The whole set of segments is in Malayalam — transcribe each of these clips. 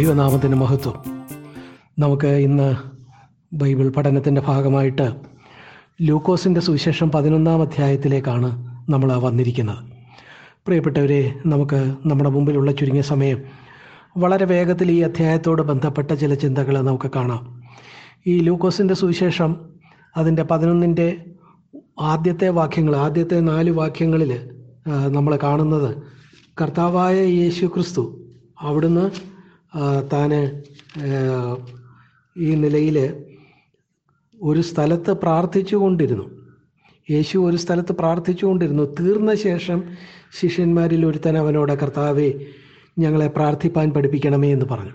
ദൈവനാമത്തിന്റെ മഹത്വം. നമുക്ക് ഇന്ന് ബൈബിൾ പഠനത്തിന്റെ ഭാഗമായിട്ട് ലൂക്കോസിന്റെ സുവിശേഷം പതിനൊന്നാം അധ്യായത്തിലേക്കാണ് നമ്മൾ വന്നിരിക്കുന്നത്. പ്രിയപ്പെട്ടവരെ നമുക്ക് നമ്മുടെ മുമ്പിലുള്ള ചുരുങ്ങിയ സമയം വളരെ വേഗത്തിൽ ഈ അധ്യായത്തോട് ബന്ധപ്പെട്ട ചില ചിന്തകൾ നമുക്ക് കാണാം. ഈ ലൂക്കോസിന്റെ സുവിശേഷം അതിന്റെ പതിനൊന്നിന്റെ ആദ്യത്തെ വാക്യങ്ങൾ ആദ്യത്തെ നാല് വാക്യങ്ങളിൽ നമ്മൾ കാണുന്നത് കർത്താവായ യേശു ക്രിസ്തു അവിടുന്ന് താന് ഈ നിലയിൽ ഒരു സ്ഥലത്ത് പ്രാർത്ഥിച്ചു കൊണ്ടിരുന്നു യേശു ഒരു സ്ഥലത്ത് പ്രാർത്ഥിച്ചു കൊണ്ടിരുന്നു തീർന്ന ശേഷം ശിഷ്യന്മാരിൽ ഒരുത്തൻ അവനോട് കർത്താവെ ഞങ്ങളെ പ്രാർത്ഥിപ്പാൻ പഠിപ്പിക്കണമേ എന്ന് പറഞ്ഞു.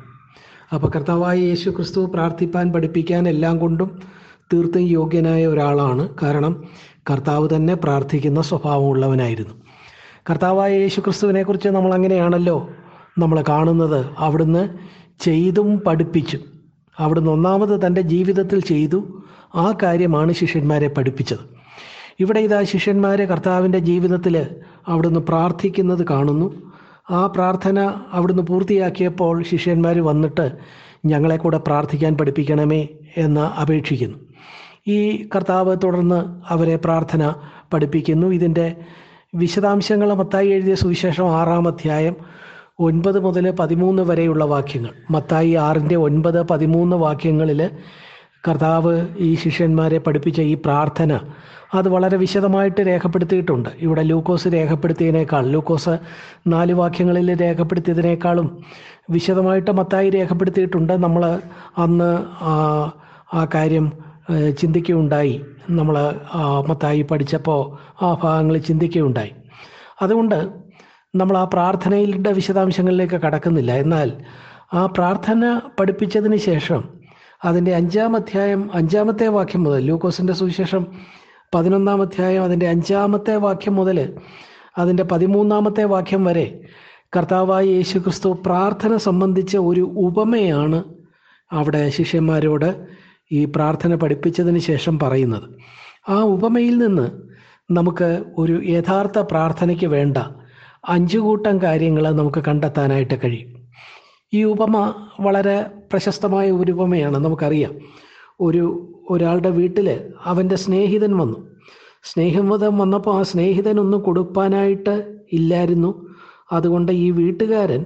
അപ്പോൾ കർത്താവായ യേശു ക്രിസ്തു പ്രാർത്ഥിപ്പാൻ പഠിപ്പിക്കാൻ എല്ലാം കൊണ്ടും തീർത്തും യോഗ്യനായ ഒരാളാണ്. കാരണം കർത്താവ് തന്നെ പ്രാർത്ഥിക്കുന്ന സ്വഭാവമുള്ളവനായിരുന്നു. കർത്താവായ യേശു ക്രിസ്തുവിനെക്കുറിച്ച് നമ്മൾ അങ്ങനെയാണല്ലോ നമ്മൾ കാണുന്നത് അവിടുന്ന് ചെയ്തും പഠിപ്പിച്ചും. അവിടുന്ന് ഒന്നാമത് തന്റെ ജീവിതത്തിൽ ചെയ്തു. ആ കാര്യമാണ് ശിഷ്യന്മാരെ പഠിപ്പിച്ചത്. ഇവിടെ ഇതാ ശിഷ്യന്മാരെ കർത്താവിന്റെ ജീവിതത്തിൽ അവിടുന്ന് പ്രാർത്ഥിക്കുന്നത് കാണുന്നു. ആ പ്രാർത്ഥന അവിടുന്ന് പൂർത്തിയാക്കിയപ്പോൾ ശിഷ്യന്മാർ വന്നിട്ട് ഞങ്ങളെ കൂടെ പ്രാർത്ഥിക്കാൻ പഠിപ്പിക്കണമേ എന്ന് അപേക്ഷിക്കുന്നു. ഈ കർത്താവ് തുടർന്ന് അവരെ പ്രാർത്ഥന പഠിപ്പിക്കുന്നു. ഇതിന്റെ വിശദാംശങ്ങൾ മത്തായി എഴുതിയ സുവിശേഷം ആറാം അധ്യായം ഒൻപത് മുതൽ പതിമൂന്ന് വരെയുള്ള വാക്യങ്ങൾ. മത്തായി ആറിന്റെ ഒൻപത് പതിമൂന്ന് വാക്യങ്ങളിൽ കർത്താവ് ഈ ശിഷ്യന്മാരെ പഠിപ്പിച്ച ഈ പ്രാർത്ഥന അത് വളരെ വിശദമായിട്ട് രേഖപ്പെടുത്തിയിട്ടുണ്ട്. ഇവിടെ ലൂക്കോസ് രേഖപ്പെടുത്തിയതിനേക്കാൾ ലൂക്കോസ് നാല് വാക്യങ്ങളിൽ രേഖപ്പെടുത്തിയതിനേക്കാളും വിശദമായിട്ട് മത്തായി രേഖപ്പെടുത്തിയിട്ടുണ്ട്. നമ്മൾ അന്ന് ആ, കാര്യം ചിന്തിക്കുകയുണ്ടായി. നമ്മൾ മത്തായി പഠിച്ചപ്പോൾ ആ ഭാഗങ്ങൾ ചിന്തിക്കുകയുണ്ടായി. അതുകൊണ്ട് നമ്മൾ ആ പ്രാർത്ഥനയുടെ വിശദാംശങ്ങളിലേക്ക് കടക്കുന്നില്ല. എന്നാൽ ആ പ്രാർത്ഥന പഠിപ്പിച്ചതിന് ശേഷം അതിന്റെ അഞ്ചാം അധ്യായം അഞ്ചാമത്തെ വാക്യം മുതൽ ലൂക്കോസിന്റെ സുവിശേഷം പതിനൊന്നാം അധ്യായം അതിന്റെ അഞ്ചാമത്തെ വാക്യം മുതൽ അതിന്റെ പതിമൂന്നാമത്തെ വാക്യം വരെ കർത്താവായ യേശു ക്രിസ്തു പ്രാർത്ഥന സംബന്ധിച്ച ഒരു ഉപമയാണ് അവിടെ ശിഷ്യന്മാരോട് ഈ പ്രാർത്ഥന പഠിപ്പിച്ചതിന് ശേഷം പറയുന്നത്. ആ ഉപമയിൽ നിന്ന് നമുക്ക് ഒരു യഥാർത്ഥ പ്രാർത്ഥനയ്ക്ക് വേണ്ട അഞ്ചു കൂട്ടം കാര്യങ്ങൾ നമുക്ക് കണ്ടെത്താനായിട്ട് കഴിയും. ഈ ഉപമ വളരെ പ്രശസ്തമായ ഒരു ഉപമയാണ് നമുക്കറിയാം. ഒരു ഒരാളുടെ വീട്ടിൽ അവന്റെ സ്നേഹിതൻ വന്നു. സ്നേഹമതം വന്നപ്പോൾ ആ സ്നേഹിതൻ ഒന്നും കൊടുക്കാനായിട്ട് ഇല്ലായിരുന്നു. അതുകൊണ്ട് ഈ വീട്ടുകാരൻ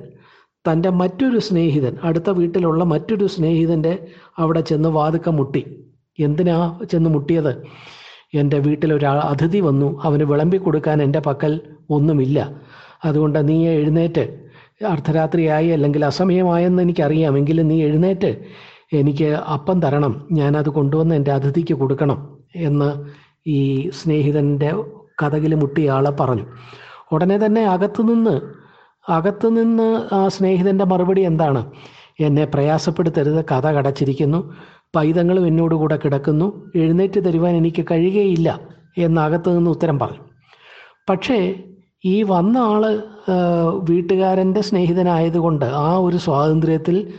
തന്റെ മറ്റൊരു സ്നേഹിതൻ അടുത്ത വീട്ടിലുള്ള മറ്റൊരു സ്നേഹിതന്റെ അവിടെ ചെന്ന് വാതുക്ക മുട്ടി. എന്തിനാ ചെന്ന് മുട്ടിയത്? എന്റെ വീട്ടിലൊരാൾ അതിഥി വന്നു അവന് വിളമ്പി കൊടുക്കാൻ എന്റെ പക്കൽ ഒന്നുമില്ല. അതുകൊണ്ട് നീ എഴുന്നേറ്റ്. അർദ്ധരാത്രിയായി അല്ലെങ്കിൽ അസമയമായെന്ന് എനിക്കറിയാമെങ്കിലും നീ എഴുന്നേറ്റ്. എനിക്ക് അപ്പം തരണം. ഞാനത് കൊണ്ടുവന്ന് എന്റെ അതിഥിക്ക് കൊടുക്കണം എന്ന് ഈ സ്നേഹിതന്റെ കഥകിൽ മുട്ടിയ ആളെ പറഞ്ഞു. ഉടനെ തന്നെ അകത്തുനിന്ന് അകത്തുനിന്ന് ആ സ്നേഹിതന്റെ മറുപടി എന്താണ്? എന്നെ പ്രയാസപ്പെടുത്തരുത്. കഥ കടച്ചിരിക്കുന്നു. പൈതങ്ങളും എന്നോടുകൂടെ കിടക്കുന്നു. എഴുന്നേറ്റ് തരുവാൻ എനിക്ക് കഴിയുകയില്ല എന്ന് അകത്തു നിന്ന് ഉത്തരം പറഞ്ഞു. പക്ഷേ ഈ വന്ന ആൾ വീട്ടുകാരന്റെ സ്നേഹിതനായതുകൊണ്ട് ആ ഒരു സ്വാതന്ത്ര്യത്തിൽ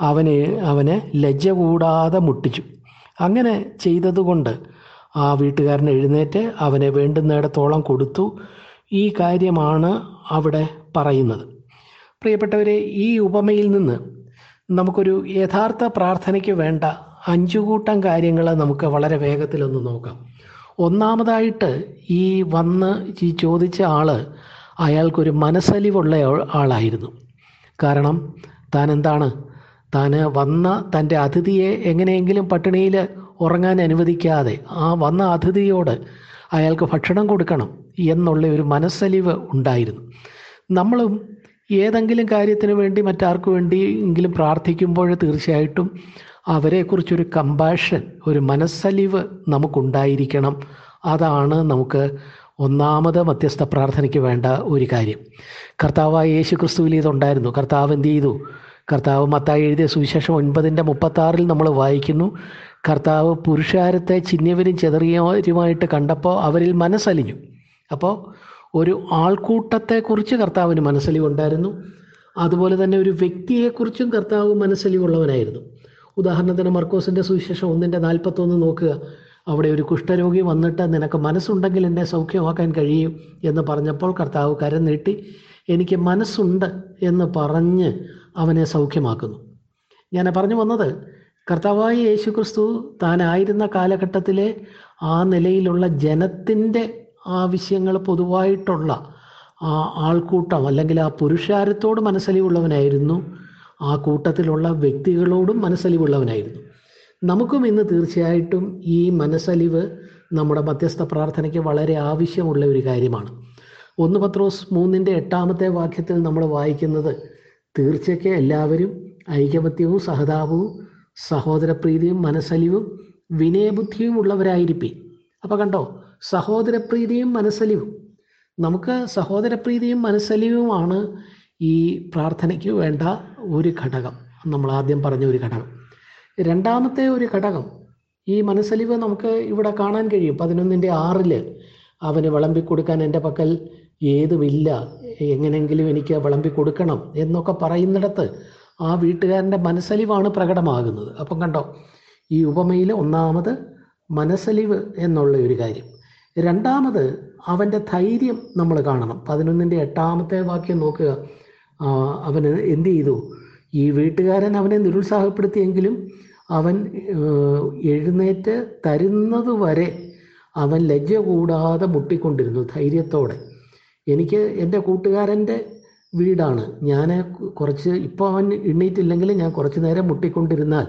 അവനെ അവനെ ലജ്ജ കൂടാതെ മുട്ടിച്ചു. അങ്ങനെ ചെയ്തതുകൊണ്ട് ആ വീട്ടുകാരൻ എഴുന്നേറ്റ് അവനെ വേണ്ടുന്നിടത്തോളം കൊടുത്തു. ഈ കാര്യമാണ് അവിടെ പറയുന്നത്. പ്രിയപ്പെട്ടവരെ ഈ ഉപമയിൽ നിന്ന് നമുക്കൊരു യഥാർത്ഥ പ്രാർത്ഥനയ്ക്ക് വേണ്ട അഞ്ചു കൂട്ടം കാര്യങ്ങൾ നമുക്ക് വളരെ വേഗത്തിലൊന്ന് നോക്കാം. ഒന്നാമതായിട്ട് ഈ വന്ന് ഈ ചോദിച്ച ആൾ അയാൾക്കൊരു മനസ്സലിവുള്ള ആളായിരുന്നു. കാരണം താൻ എന്താണ്? താന് വന്ന തന്റെ അതിഥിയെ എങ്ങനെയെങ്കിലും പട്ടിണിയിൽ ഉറങ്ങാൻ അനുവദിക്കാതെ ആ വന്ന അതിഥിയോട് അയാൾക്ക് ഭക്ഷണം കൊടുക്കണം എന്നുള്ള ഒരു മനസ്സലിവ് ഉണ്ടായിരുന്നു. നമ്മളും ഏതെങ്കിലും കാര്യത്തിന് വേണ്ടി മറ്റാർക്കു വേണ്ടി എങ്കിലും പ്രാർത്ഥിക്കുമ്പോൾ തീർച്ചയായിട്ടും അവരെക്കുറിച്ചൊരു കമ്പാഷൻ ഒരു മനസ്സലിവ് നമുക്കുണ്ടായിരിക്കണം. അതാണ് നമുക്ക് ഒന്നാമത് മധ്യസ്ഥ പ്രാർത്ഥനയ്ക്ക് വേണ്ട ഒരു കാര്യം. കർത്താവായ യേശു ക്രിസ്തുവിൽ ഇതുണ്ടായിരുന്നു. കർത്താവ് എന്ത് ചെയ്തു? കർത്താവ് മത്തായി എഴുതിയ സുവിശേഷം ഒൻപതിന്റെ മുപ്പത്താറിൽ നമ്മൾ വായിക്കുന്നു. കർത്താവ് പുരുഷാരത്തെ ചിഹ്നവരും ചെതറിയവരുമായിട്ട് കണ്ടപ്പോൾ അവരിൽ മനസ്സലിഞ്ഞു. അപ്പോൾ ഒരു ആൾക്കൂട്ടത്തെക്കുറിച്ച് കർത്താവിന് മനസ്സലിവുണ്ടായിരുന്നു. അതുപോലെ തന്നെ ഒരു വ്യക്തിയെക്കുറിച്ചും കർത്താവ് മനസ്സലിവുള്ളവനായിരുന്നു. ഉദാഹരണത്തിന് മർക്കോസിന്റെ സുവിശേഷം ഒന്നിന്റെ നാൽപ്പത്തൊന്ന് നോക്കുക. അവിടെ ഒരു കുഷ്ഠരോഗി വന്നിട്ട് നിനക്ക് മനസ്സുണ്ടെങ്കിൽ എന്നെ സൗഖ്യമാക്കാൻ കഴിയും എന്ന് പറഞ്ഞപ്പോൾ കർത്താവ് കരം നീട്ടി എനിക്ക് മനസ്സുണ്ട് എന്ന് പറഞ്ഞ് അവനെ സൗഖ്യമാക്കുന്നു. ഞാൻ പറഞ്ഞു വന്നത് കർത്താവായ യേശു ക്രിസ്തു താനായിരുന്ന കാലഘട്ടത്തിലെ ആ നിലയിലുള്ള ജനത്തിന്റെ ആവശ്യങ്ങൾ പൊതുവായിട്ടുള്ള ആ ആൾക്കൂട്ടം അല്ലെങ്കിൽ ആ പുരുഷാരത്തോട് മനസ്സലിവുള്ളവനായിരുന്നു. ആ കൂട്ടത്തിലുള്ള വ്യക്തികളോടും മനസ്സലിവുള്ളവനായിരുന്നു. നമുക്കും ഇന്ന് തീർച്ചയായിട്ടും ഈ മനസ്സലിവ് നമ്മുടെ മധ്യസ്ഥ പ്രാർത്ഥനയ്ക്ക് വളരെ ആവശ്യമുള്ള ഒരു കാര്യമാണ്. ഒന്ന് പത്രോസ് മൂന്നിന്റെ എട്ടാമത്തെ വാക്യത്തിൽ നമ്മൾ വായിക്കുന്നത് തീർച്ചയ്ക്ക് എല്ലാവരും ഐകമത്യവും സഹതാപവും സഹോദരപ്രീതിയും മനസ്സലിവും വിനയബുദ്ധിയും ഉള്ളവരായിരിക്കും അപ്പോൾ കണ്ടോ സഹോദരപ്രീതിയും മനസ്സലിവും. നമുക്ക് സഹോദരപ്രീതിയും മനസ്സലിവുമാണ് ഈ പ്രാർത്ഥനയ്ക്ക് വേണ്ട ഒരു ഘടകം. നമ്മൾ ആദ്യം പറഞ്ഞ ഒരു ഘടകം. രണ്ടാമത്തെ ഒരു ഘടകം ഈ മനസ്സലിവ് നമുക്ക് ഇവിടെ കാണാൻ കഴിയും. പതിനൊന്നിന്റെ ആറിൽ അവന് വിളമ്പി കൊടുക്കാൻ എന്റെ പക്കൽ ഏതുമില്ല. എങ്ങനെങ്കിലും എനിക്ക് വിളമ്പി കൊടുക്കണം എന്നൊക്കെ പറയുന്നിടത്ത് ആ വീട്ടുകാരന്റെ മനസ്സലിവാണ് പ്രകടമാകുന്നത്. അപ്പം കണ്ടോ ഈ ഉപമയിൽ ഒന്നാമത് മനസ്സലിവ് എന്നുള്ള ഒരു കാര്യം. രണ്ടാമത് അവന്റെ ധൈര്യം നമ്മൾ കാണണം. പതിനൊന്നിന്റെ എട്ടാമത്തെ വാക്യം നോക്കുക. ആ, അവന് എന്ത് ചെയ്തു? ഈ വീട്ടുകാരൻ അവനെ നിരുത്സാഹപ്പെടുത്തിയെങ്കിലും അവൻ എഴുന്നേറ്റ് തരുന്നത് വരെ അവൻ ലജ്ജ കൂടാതെ മുട്ടിക്കൊണ്ടിരുന്നു ധൈര്യത്തോടെ. എനിക്ക് എന്റെ കൂട്ടുകാരന്റെ വീടാണ്. ഞാൻ കുറച്ച് ഇപ്പോൾ അവൻ എണ്ണീറ്റില്ലെങ്കിൽ ഞാൻ കുറച്ച് നേരം മുട്ടിക്കൊണ്ടിരുന്നാൽ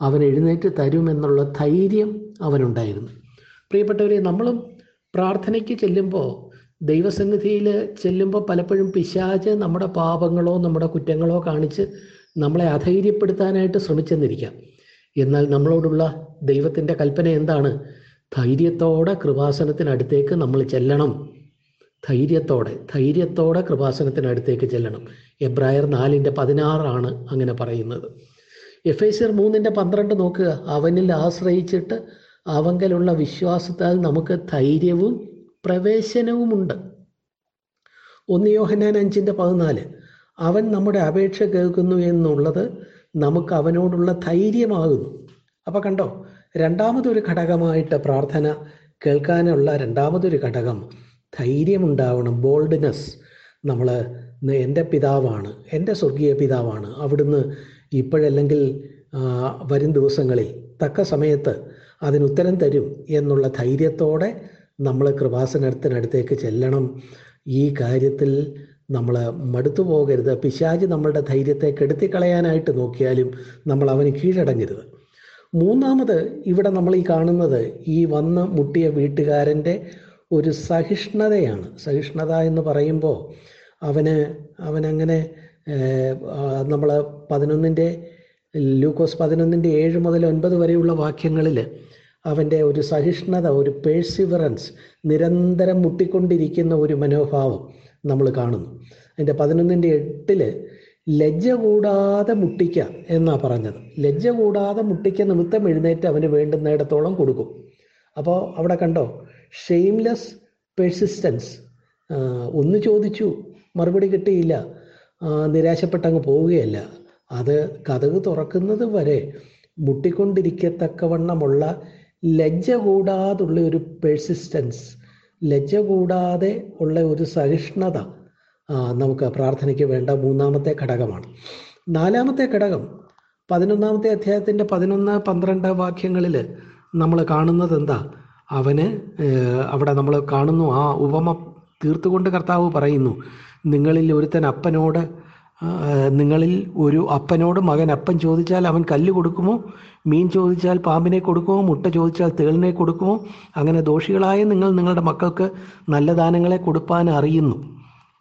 അവൻ എഴുന്നേറ്റ് തരുമെന്നുള്ള ധൈര്യം അവനുണ്ടായിരുന്നു. പ്രിയപ്പെട്ടവരെ നമ്മളും പ്രാർത്ഥനയ്ക്ക് ചെല്ലുമ്പോൾ ദൈവസന്നിധിയിൽ ചെല്ലുമ്പോൾ പലപ്പോഴും പിശാച് നമ്മുടെ പാപങ്ങളോ നമ്മുടെ കുറ്റങ്ങളോ കാണിച്ച് നമ്മളെ അധൈര്യപ്പെടുത്താനായിട്ട് ശ്രമിച്ചെന്നിരിക്കാം. എന്നാൽ നമ്മളോടുള്ള ദൈവത്തിന്റെ കൽപ്പന എന്താണ്? ധൈര്യത്തോടെ കൃപാസനത്തിനടുത്തേക്ക് നമ്മൾ ചെല്ലണം. ധൈര്യത്തോടെ ധൈര്യത്തോടെ കൃപാസനത്തിനടുത്തേക്ക് ചെല്ലണം. എബ്രായർ നാലിന്റെ പതിനാറാണ് അങ്ങനെ പറയുന്നത്. എഫ് എസ് മൂന്നിന്റെ പന്ത്രണ്ട് നോക്കുക. അവനിൽ ആശ്രയിച്ചിട്ട് അവങ്കലുള്ള വിശ്വാസത്താൽ നമുക്ക് ധൈര്യവും പ്രവേശനവുമുണ്ട്. ഒന്ന് യോഹനാൻ അഞ്ചിന്റെ പതിനാല്. അവൻ നമ്മുടെ അപേക്ഷ കേൾക്കുന്നു എന്നുള്ളത് നമുക്ക് അവനോടുള്ള ധൈര്യമാകുന്നു. അപ്പോൾ കണ്ടോ രണ്ടാമതൊരു ഘടകമായിട്ട് പ്രാർത്ഥന കേൾക്കാനുള്ള രണ്ടാമതൊരു ഘടകം ധൈര്യമുണ്ടാവണം ബോൾഡ്നെസ് നമ്മൾ എന്റെ പിതാവാണ് എന്റെ സ്വർഗീയ പിതാവാണ്. അവിടുന്ന് ഇപ്പോഴല്ലെങ്കിൽ വരും ദിവസങ്ങളിൽ തക്ക സമയത്ത് അതിനുത്തരം തരും എന്നുള്ള ധൈര്യത്തോടെ നമ്മൾ കൃപാസനത്തിനടുത്തേക്ക് ചെല്ലണം. ഈ കാര്യത്തിൽ നമ്മൾ മടുത്തു പോകരുത്. പിശാജ് നമ്മളുടെ ധൈര്യത്തെ കെടുത്തിക്കളയാനായിട്ട് നോക്കിയാലും നമ്മൾ അവന് കീഴടങ്ങരുത്. മൂന്നാമത് ഇവിടെ നമ്മൾ ഈ കാണുന്നത് ഈ വന്ന് മുട്ടിയ വീട്ടുകാരന്റെ ഒരു സഹിഷ്ണുതയാണ്. സഹിഷ്ണുത എന്ന് പറയുമ്പോൾ അവന് അവനങ്ങനെ നമ്മൾ പതിനൊന്നിന്റെ ലൂക്കോസ് പതിനൊന്നിന്റെ ഏഴ് മുതൽ ഒൻപത് വരെയുള്ള വാക്യങ്ങളിൽ അവന്റെ ഒരു സഹിഷ്ണുത ഒരു പേഴ്സിവറൻസ് നിരന്തരം മുട്ടിക്കൊണ്ടിരിക്കുന്ന ഒരു മനോഭാവം നമ്മൾ കാണുന്നു. അതിന്റെ പതിനൊന്നിന്റെ എട്ടിൽ ലജ്ജ കൂടാതെ മുട്ടിക്കുക എന്നാണ് പറഞ്ഞത്. ലജ്ജ കൂടാതെ മുട്ടിക്ക നിമിത്തം എഴുന്നേറ്റ് അവന് വേണ്ടുന്നിടത്തോളം കൊടുക്കും. അപ്പോൾ അവിടെ കണ്ടോ? ഷെയിംലെസ് പെർസിസ്റ്റൻസ് ഒന്ന് ചോദിച്ചു മറുപടി കിട്ടിയില്ല. നിരാശപ്പെട്ടങ്ങ് പോവുകയല്ല. അത് കഥക് തുറക്കുന്നത് വരെ മുട്ടിക്കൊണ്ടിരിക്കത്തക്കവണ്ണമുള്ള ലജ്ജ കൂടാതുള്ള ഒരു പെർസിസ്റ്റൻസ് ലജ്ജ കൂടാതെ ഉള്ള ഒരു സഹിഷ്ണുത നമുക്ക് പ്രാർത്ഥനയ്ക്ക് വേണ്ട മൂന്നാമത്തെ ഘടകമാണ്. നാലാമത്തെ ഘടകം പതിനൊന്നാമത്തെ അധ്യായത്തിന്റെ പതിനൊന്ന് പന്ത്രണ്ട് വാക്യങ്ങളിൽ നമ്മൾ കാണുന്നത് എന്താ? അവന് അവിടെ നമ്മൾ കാണുന്നു ആ ഉപമ തീർത്തുകൊണ്ട് കർത്താവ് പറയുന്നു നിങ്ങളിൽ ഒരുത്തൻ അപ്പനോട് നിങ്ങളിൽ ഒരു അപ്പനോട് മകൻ അപ്പൻ ചോദിച്ചാൽ അവൻ കല്ല് കൊടുക്കുമോ? മീൻ ചോദിച്ചാൽ പാമ്പിനെ കൊടുക്കുമോ? മുട്ട ചോദിച്ചാൽ തേളിനെ കൊടുക്കുമോ? അങ്ങനെ ദോഷികളായ നിങ്ങൾ നിങ്ങളുടെ മക്കൾക്ക് നല്ല ദാനങ്ങളെ കൊടുപ്പാൻ അറിയുന്നു.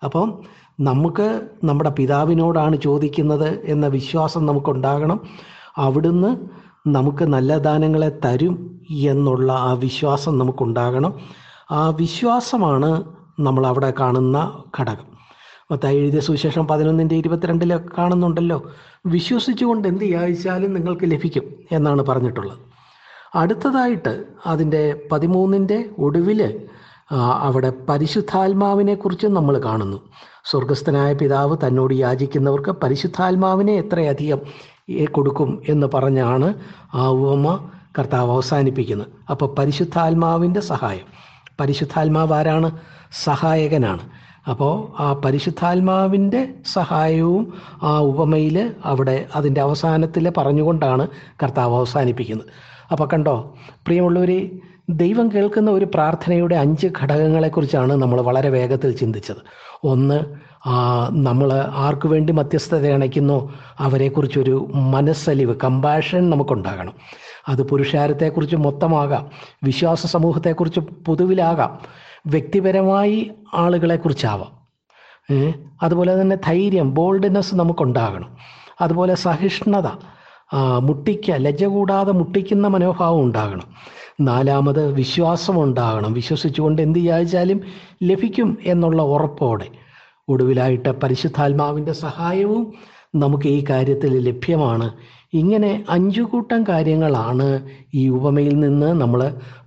അപ്പം നമുക്ക് നമ്മുടെ പിതാവിനോടാണ് ചോദിക്കുന്നത് എന്ന വിശ്വാസം നമുക്കുണ്ടാകണം. അവിടുന്ന് നമുക്ക് നല്ല ദാനങ്ങളെ തരും എന്നുള്ള ആ വിശ്വാസം നമുക്കുണ്ടാകണം. ആ വിശ്വാസമാണ് നമ്മൾ അവിടെ കാണുന്ന ഘടകം. മത്തായി എഴുതിയ സുവിശേഷം പതിനൊന്നിന്റെ ഇരുപത്തിരണ്ടിലൊക്കെ കാണുന്നുണ്ടല്ലോ. വിശ്വസിച്ചുകൊണ്ട് എന്ത് യാചിച്ചാലും നിങ്ങൾക്ക് ലഭിക്കും എന്നാണ് പറഞ്ഞിട്ടുള്ളത്. അടുത്തതായിട്ട് അതിന്റെ പതിമൂന്നിന്റെ ഒടുവിൽ അവിടെ പരിശുദ്ധാത്മാവിനെ കുറിച്ച് നമ്മൾ കാണുന്നു. സ്വർഗസ്ഥനായ പിതാവ് തന്നോട് യാചിക്കുന്നവർക്ക് പരിശുദ്ധാത്മാവിനെ എത്രയധികം കൊടുക്കും എന്ന് പറഞ്ഞാണ് ആ ഉപമ കർത്താവ് അവസാനിപ്പിക്കുന്നത്. അപ്പോൾ പരിശുദ്ധാത്മാവിന്റെ സഹായം. പരിശുദ്ധാത്മാവ് ആരാണ്? സഹായകനാണ്. അപ്പോൾ ആ പരിശുദ്ധാത്മാവിന്റെ സഹായവും ആ ഉപമയിൽ അവിടെ അതിന്റെ അവസാനത്തിൽ പറഞ്ഞുകൊണ്ടാണ് കർത്താവ് അവസാനിപ്പിക്കുന്നത്. അപ്പോൾ കണ്ടോ പ്രിയമുള്ളവർ ദൈവം കേൾക്കുന്ന ഒരു പ്രാർത്ഥനയുടെ അഞ്ച് ഘടകങ്ങളെക്കുറിച്ചാണ് നമ്മൾ വളരെ വേഗത്തിൽ ചിന്തിച്ചത്. ഒന്ന് നമ്മൾ ആർക്കു വേണ്ടി മധ്യസ്ഥത അണയ്ക്കുന്നോ അവരെക്കുറിച്ചൊരു മനസ്സലിവ് കമ്പാഷൻ നമുക്കുണ്ടാകണം. അത് പുരുഷാരത്തെക്കുറിച്ച് മൊത്തമാകാം. വിശ്വാസ സമൂഹത്തെക്കുറിച്ച് പൊതുവിലാകാം. വ്യക്തിപരമായി ആളുകളെ കുറിച്ചാവാം അതുപോലെ തന്നെ ധൈര്യം ബോൾഡ്നെസ് നമുക്കുണ്ടാകണം. അതുപോലെ സഹിഷ്ണുത മുട്ടിക്ക ലജ്ജ കൂടാതെ മുട്ടിക്കുന്ന മനോഭാവം ഉണ്ടാകണം. നാലാമത് വിശ്വാസം ഉണ്ടാകണം. വിശ്വസിച്ചുകൊണ്ട് എന്ത് വിചാരിച്ചാലും ലഭിക്കും എന്നുള്ള ഉറപ്പോടെ. ഒടുവിലായിട്ട് പരിശുദ്ധാത്മാവിന്റെ സഹായവും നമുക്ക് ഈ കാര്യത്തിൽ ലഭ്യമാണ്. ഇങ്ങനെ അഞ്ചു കൂട്ടം കാര്യങ്ങളാണ് ഈ ഉപമയിൽ നിന്ന് നമ്മൾ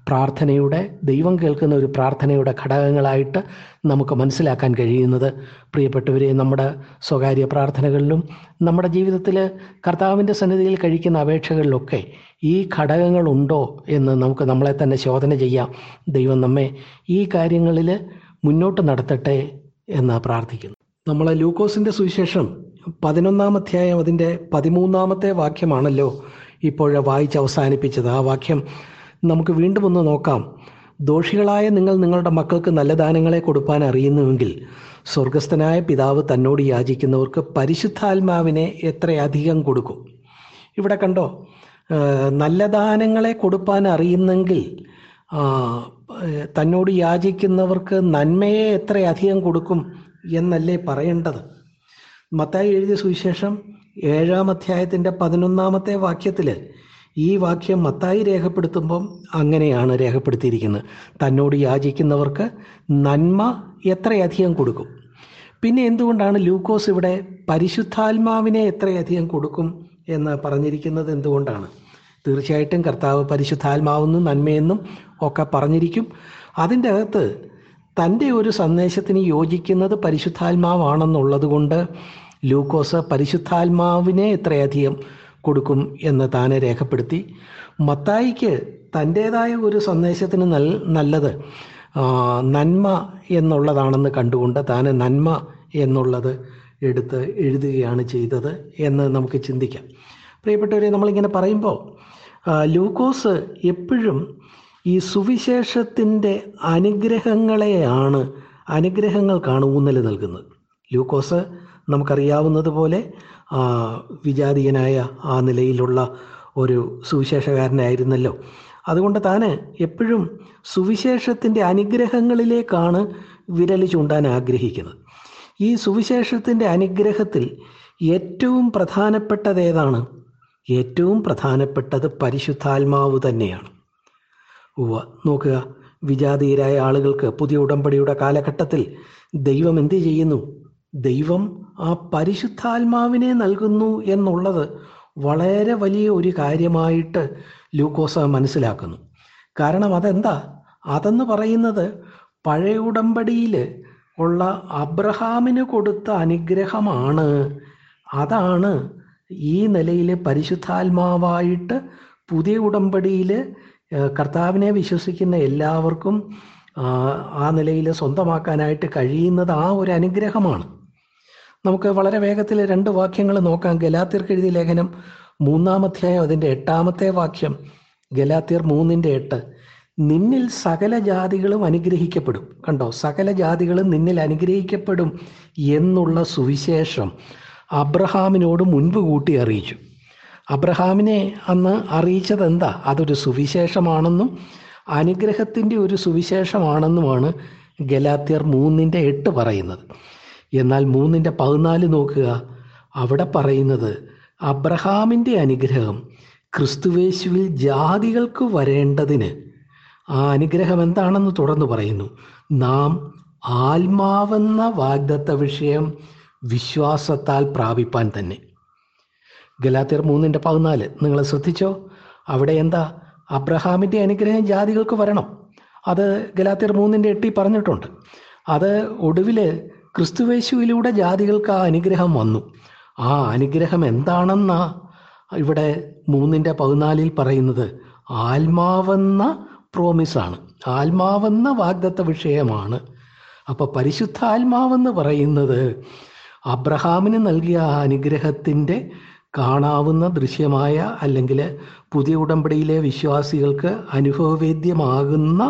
പ്രാർത്ഥനയുടെ ദൈവം കേൾക്കുന്ന ഒരു പ്രാർത്ഥനയുടെ ഘടകങ്ങളായിട്ട് നമുക്ക് മനസ്സിലാക്കാൻ കഴിയുന്നത്. പ്രിയപ്പെട്ടവരെ നമ്മുടെ സ്വകാര്യ പ്രാർത്ഥനകളിലും നമ്മുടെ ജീവിതത്തിൽ കർത്താവിന്റെ സന്നിധിയിൽ കഴിക്കുന്ന അപേക്ഷകളിലൊക്കെ ഈ ഘടകങ്ങളുണ്ടോ എന്ന് നമുക്ക് നമ്മളെ തന്നെ ശോധന ചെയ്യാം. ദൈവം നമ്മെ ഈ കാര്യങ്ങളിൽ മുന്നോട്ട് നടത്തട്ടെ എന്ന് പ്രാർത്ഥിക്കുന്നു. നമ്മളെ ലൂക്കോസിന്റെ സുവിശേഷം പതിനൊന്നാം അധ്യായം അതിന്റെ പതിമൂന്നാമത്തെ വാക്യമാണല്ലോ ഇപ്പോൾ വായിച്ച് അവസാനിപ്പിച്ചത്. ആ വാക്യം നമുക്ക് വീണ്ടും ഒന്ന് നോക്കാം. ദോഷികളായ നിങ്ങൾ നിങ്ങളുടെ മക്കൾക്ക് നല്ല ദാനങ്ങളെ കൊടുക്കാൻ അറിയുന്നുവെങ്കിൽ സ്വർഗസ്ഥനായ പിതാവ് തന്നോട് യാചിക്കുന്നവർക്ക് പരിശുദ്ധാത്മാവിനെ എത്രയധികം കൊടുക്കും? ഇവിടെ കണ്ടോ നല്ല ദാനങ്ങളെ കൊടുക്കാൻ അറിയുന്നെങ്കിൽ തന്നോട് യാചിക്കുന്നവർക്ക് നന്മയെ എത്രയധികം കൊടുക്കും എന്നല്ലേ പറയേണ്ടത്? മത്തായി എഴുതിയ സുവിശേഷം ഏഴാം അധ്യായത്തിന്റെ പതിനൊന്നാമത്തെ വാക്യത്തിൽ ഈ വാക്യം മത്തായി രേഖപ്പെടുത്തുമ്പം അങ്ങനെയാണ് രേഖപ്പെടുത്തിയിരിക്കുന്നത്. തന്നോട് യാചിക്കുന്നവർക്ക് നന്മ എത്രയധികം കൊടുക്കും? പിന്നെ എന്തുകൊണ്ടാണ് ലൂക്കോസ് ഇവിടെ പരിശുദ്ധാത്മാവിനെ എത്രയധികം കൊടുക്കും എന്ന് പറഞ്ഞിരിക്കുന്നത് എന്തുകൊണ്ടാണ്? തീർച്ചയായിട്ടും കർത്താവ് പരിശുദ്ധാത്മാവെന്നും നന്മയെന്നും ഒക്കെ പറഞ്ഞിരിക്കും. അതിന്റെ അകത്ത് തന്റെ ഒരു സന്ദേശത്തിന് യോജിക്കുന്നത് പരിശുദ്ധാത്മാവാണെന്നുള്ളത് കൊണ്ട് ലൂക്കോസ് പരിശുദ്ധാത്മാവിനെ എത്രയധികം കൊടുക്കും എന്ന് താനെ രേഖപ്പെടുത്തി. മത്തായിക്ക് തന്റേതായ ഒരു സന്ദേശത്തിന് നൽ നല്ലത് നന്മ എന്നുള്ളതാണെന്ന് കണ്ടുകൊണ്ട് താൻ നന്മ എന്നുള്ളത് എടുത്ത് എഴുതുകയാണ് ചെയ്തത് എന്ന് നമുക്ക് ചിന്തിക്കാം. പ്രിയപ്പെട്ടവരെ നമ്മളിങ്ങനെ പറയുമ്പോൾ ലൂക്കോസ് എപ്പോഴും ഈ സുവിശേഷത്തിന്റെ അനുഗ്രഹങ്ങളെയാണ് അനുഗ്രഹങ്ങൾക്കാണ് ഊന്നൽ നൽകുന്നത്. ലൂക്കോസ് നമുക്കറിയാവുന്നതുപോലെ വിജാതീയനായ ആ നിലയിലുള്ള ഒരു സുവിശേഷകാരനായിരുന്നല്ലോ. അതുകൊണ്ട് താന് എപ്പോഴും സുവിശേഷത്തിന്റെ അനുഗ്രഹങ്ങളിലേക്കാണ് വിരൽ ചൂണ്ടാൻ ആഗ്രഹിക്കുന്നത്. ഈ സുവിശേഷത്തിന്റെ അനുഗ്രഹത്തിൽ ഏറ്റവും പ്രധാനപ്പെട്ടത് ഏതാണ്? ഏറ്റവും പ്രധാനപ്പെട്ടത് പരിശുദ്ധാത്മാവ് തന്നെയാണ്. ഉവ്വ നോക്കുക. വിജാതീയരായ ആളുകൾക്ക് പുതിയ ഉടമ്പടിയുടെ കാലഘട്ടത്തിൽ ദൈവം എന്ത് ചെയ്യുന്നു? ദൈവം ആ പരിശുദ്ധാത്മാവിനെ നൽകുന്നു എന്നുള്ളത് വളരെ വലിയ ഒരു കാര്യമായിട്ട് ലൂക്കോസ മനസ്സിലാക്കുന്നു. കാരണം അതെന്താ? അതെന്ന് പറയുന്നത് പഴയ ഉടമ്പടിയിൽ ഉള്ള അബ്രഹാമിന് കൊടുത്ത അനുഗ്രഹമാണ്. അതാണ് ഈ നിലയിൽ പരിശുദ്ധാത്മാവായിട്ട് പുതിയ ഉടമ്പടിയിൽ കർത്താവിനെ വിശ്വസിക്കുന്ന എല്ലാവർക്കും ആ, നിലയിൽ സ്വന്തമാക്കാനായിട്ട് കഴിയുന്നത് ആ ഒരു അനുഗ്രഹമാണ്. നമുക്ക് വളരെ വേഗത്തിൽ രണ്ട് വാക്യങ്ങൾ നോക്കാം. ഗലാത്തിർക്ക് എഴുതിയ ലേഖനം മൂന്നാം അധ്യായം അതിന്റെ എട്ടാമത്തെ വാക്യം. ഗലാത്യർ മൂന്നിന്റെ എട്ട്. നിന്നിൽ സകല ജാതികളും അനുഗ്രഹിക്കപ്പെടും. കണ്ടോ? സകല ജാതികളും നിന്നിൽ അനുഗ്രഹിക്കപ്പെടും എന്നുള്ള സുവിശേഷം അബ്രഹാമിനോട് മുൻപ് കൂട്ടി അറിയിച്ചു. അബ്രഹാമിനെ അന്ന് അറിയിച്ചത് എന്താ അതൊരു സുവിശേഷമാണെന്നും അനുഗ്രഹത്തിന്റെ ഒരു സുവിശേഷമാണെന്നുമാണ് ഗലാത്യർ മൂന്നിന്റെ എട്ട് പറയുന്നത്. എന്നാൽ മൂന്നിന്റെ പതിനാല് നോക്കുക. അവിടെ പറയുന്നത് അബ്രഹാമിന്റെ അനുഗ്രഹം ക്രിസ്തുവേശുവിൽ ജാതികൾക്ക് വരേണ്ടതിന്. ആ അനുഗ്രഹം എന്താണെന്ന് തുടർന്ന് പറയുന്നു. നാം ആത്മാവെന്ന വാഗ്ദത്ത വിഷയം വിശ്വാസത്താൽ പ്രാപിപ്പാൻ തന്നെ. ഗലാത്തിയർ മൂന്നിന്റെ പതിനാല്. നിങ്ങൾ ശ്രദ്ധിച്ചോ? അവിടെ എന്താ? അബ്രഹാമിന്റെ അനുഗ്രഹം ജാതികൾക്ക് വരണം. അത് ഗലാത്തിയർ മൂന്നിന്റെ എട്ടി പറഞ്ഞിട്ടുണ്ട്. അത് ഒടുവിൽ ക്രിസ്തുവേശുവിലൂടെ ജാതികൾക്ക് ആ അനുഗ്രഹം വന്നു. ആ അനുഗ്രഹം എന്താണെന്നാ ഇവിടെ മൂന്നിന്റെ പതിനാലിൽ പറയുന്നത്. ആത്മാവെന്ന പ്രോമിസാണ് ആത്മാവെന്ന വാഗ്ദത്ത വിഷയമാണ്. അപ്പോൾ പരിശുദ്ധാത്മാവെന്ന് പറയുന്നത് അബ്രഹാമിന് നൽകിയ ആ അനുഗ്രഹത്തിന്റെ കാണാവുന്ന ദൃശ്യമായ അല്ലെങ്കിൽ പുതിയ ഉടമ്പടിയിലെ വിശ്വാസികൾക്ക് അനുഭവവേദ്യമാകുന്ന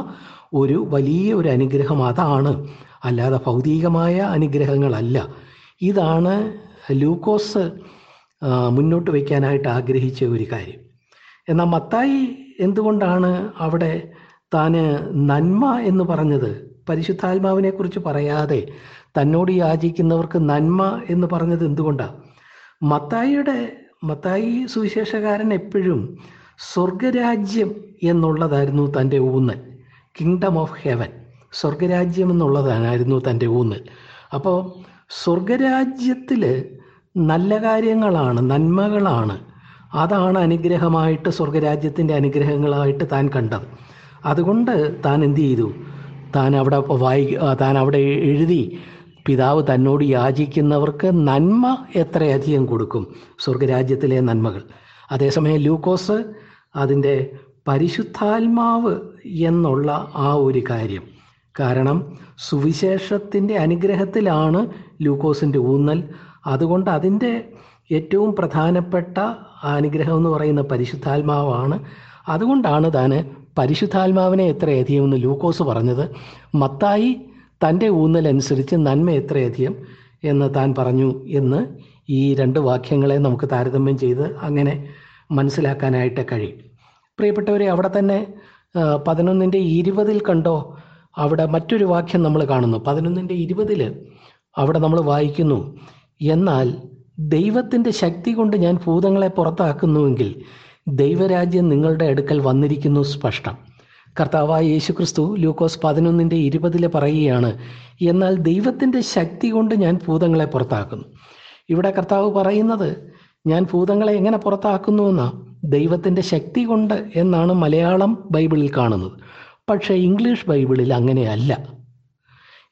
ഒരു വലിയ ഒരു അനുഗ്രഹം അതാണ്. അല്ലാതെ ഭൗതികമായ അനുഗ്രഹങ്ങളല്ല. ഇതാണ് ലൂക്കോസ് മുന്നോട്ട് വയ്ക്കാനായിട്ട് ആഗ്രഹിച്ച ഒരു കാര്യം. എന്നാൽ മത്തായി എന്തുകൊണ്ടാണ് അവിടെ താന് നന്മ എന്ന് പറഞ്ഞത്? പരിശുദ്ധാത്മാവിനെ കുറിച്ച് പറയാതെ തന്നോട് യാചിക്കുന്നവർക്ക് നന്മ എന്ന് പറഞ്ഞത് എന്തുകൊണ്ടാണ് മത്തായിയുടെ മത്തായി സുവിശേഷകാരൻ എപ്പോഴും സ്വർഗരാജ്യം എന്നുള്ളതായിരുന്നു തന്റെ ഊന്നൽ. കിങ്ഡം ഓഫ് ഹെവൻ സ്വർഗരാജ്യം എന്നുള്ളതായിരുന്നു തന്റെ ഊന്നൽ. അപ്പോൾ സ്വർഗരാജ്യത്തിൽ നല്ല കാര്യങ്ങളാണ് നന്മകളാണ്. അതാണ് അനുഗ്രഹമായിട്ട് സ്വർഗരാജ്യത്തിന്റെ അനുഗ്രഹങ്ങളായിട്ട് താൻ കണ്ടത്. അതുകൊണ്ട് താൻ എന്ത് ചെയ്തു? താൻ അവിടെ വായി താൻ അവിടെ എഴുതി പിതാവ് തന്നോട് യാചിക്കുന്നവർക്ക് നന്മ എത്രയധികം കൊടുക്കും? സ്വർഗരാജ്യത്തിലെ നന്മകൾ. അതേസമയം ലൂക്കോസ് അതിന്റെ പരിശുദ്ധാത്മാവ് എന്നുള്ള ആ ഒരു കാര്യം. കാരണം സുവിശേഷത്തിന്റെ അനുഗ്രഹത്തിലാണ് ലൂക്കോസിന്റെ ഊന്നൽ. അതുകൊണ്ട് അതിന്റെ ഏറ്റവും പ്രധാനപ്പെട്ട അനുഗ്രഹം എന്ന് പറയുന്ന പരിശുദ്ധാത്മാവാണ്. അതുകൊണ്ടാണ് താൻ പരിശുദ്ധാത്മാവിനെ എത്രയധികം എന്ന് ലൂക്കോസ് പറഞ്ഞത്. മത്തായി തന്റെ ഊന്നലനുസരിച്ച് നന്മ എത്രയധികം എന്ന് താൻ പറഞ്ഞു എന്ന് ഈ രണ്ട് വാക്യങ്ങളെ നമുക്ക് താരതമ്യം ചെയ്ത് അങ്ങനെ മനസ്സിലാക്കാനായിട്ട് കഴിയും. പ്രിയപ്പെട്ടവരെ അവിടെ തന്നെ പതിനൊന്നിന്റെ ഇരുപതിൽ കണ്ടോ? അവിടെ മറ്റൊരു വാക്യം നമ്മൾ കാണുന്നു. പതിനൊന്നിന്റെ ഇരുപതിൽ അവിടെ നമ്മൾ വായിക്കുന്നു എന്നാൽ ദൈവത്തിന്റെ ശക്തി കൊണ്ട് ഞാൻ ഭൂതങ്ങളെ പുറത്താക്കുന്നുവെങ്കിൽ ദൈവരാജ്യം നിങ്ങളുടെ അടുക്കൽ വന്നിരിക്കുന്നു സ്പഷ്ടം. കർത്താവായ യേശുക്രിസ്തു ലൂക്കോസ് പതിനൊന്നിന്റെ ഇരുപതിൽ പറയുകയാണ് എന്നാൽ ദൈവത്തിന്റെ ശക്തി കൊണ്ട് ഞാൻ ഭൂതങ്ങളെ പുറത്താക്കുന്നു. ഇവിടെ കർത്താവ് പറയുന്നത് ഞാൻ ഭൂതങ്ങളെ എങ്ങനെ പുറത്താക്കുന്നു എന്നാ? ദൈവത്തിന്റെ ശക്തി കൊണ്ട് എന്നാണ് മലയാളം ബൈബിളിൽ കാണുന്നത്. പക്ഷേ ഇംഗ്ലീഷ് ബൈബിളിൽ അങ്ങനെയല്ല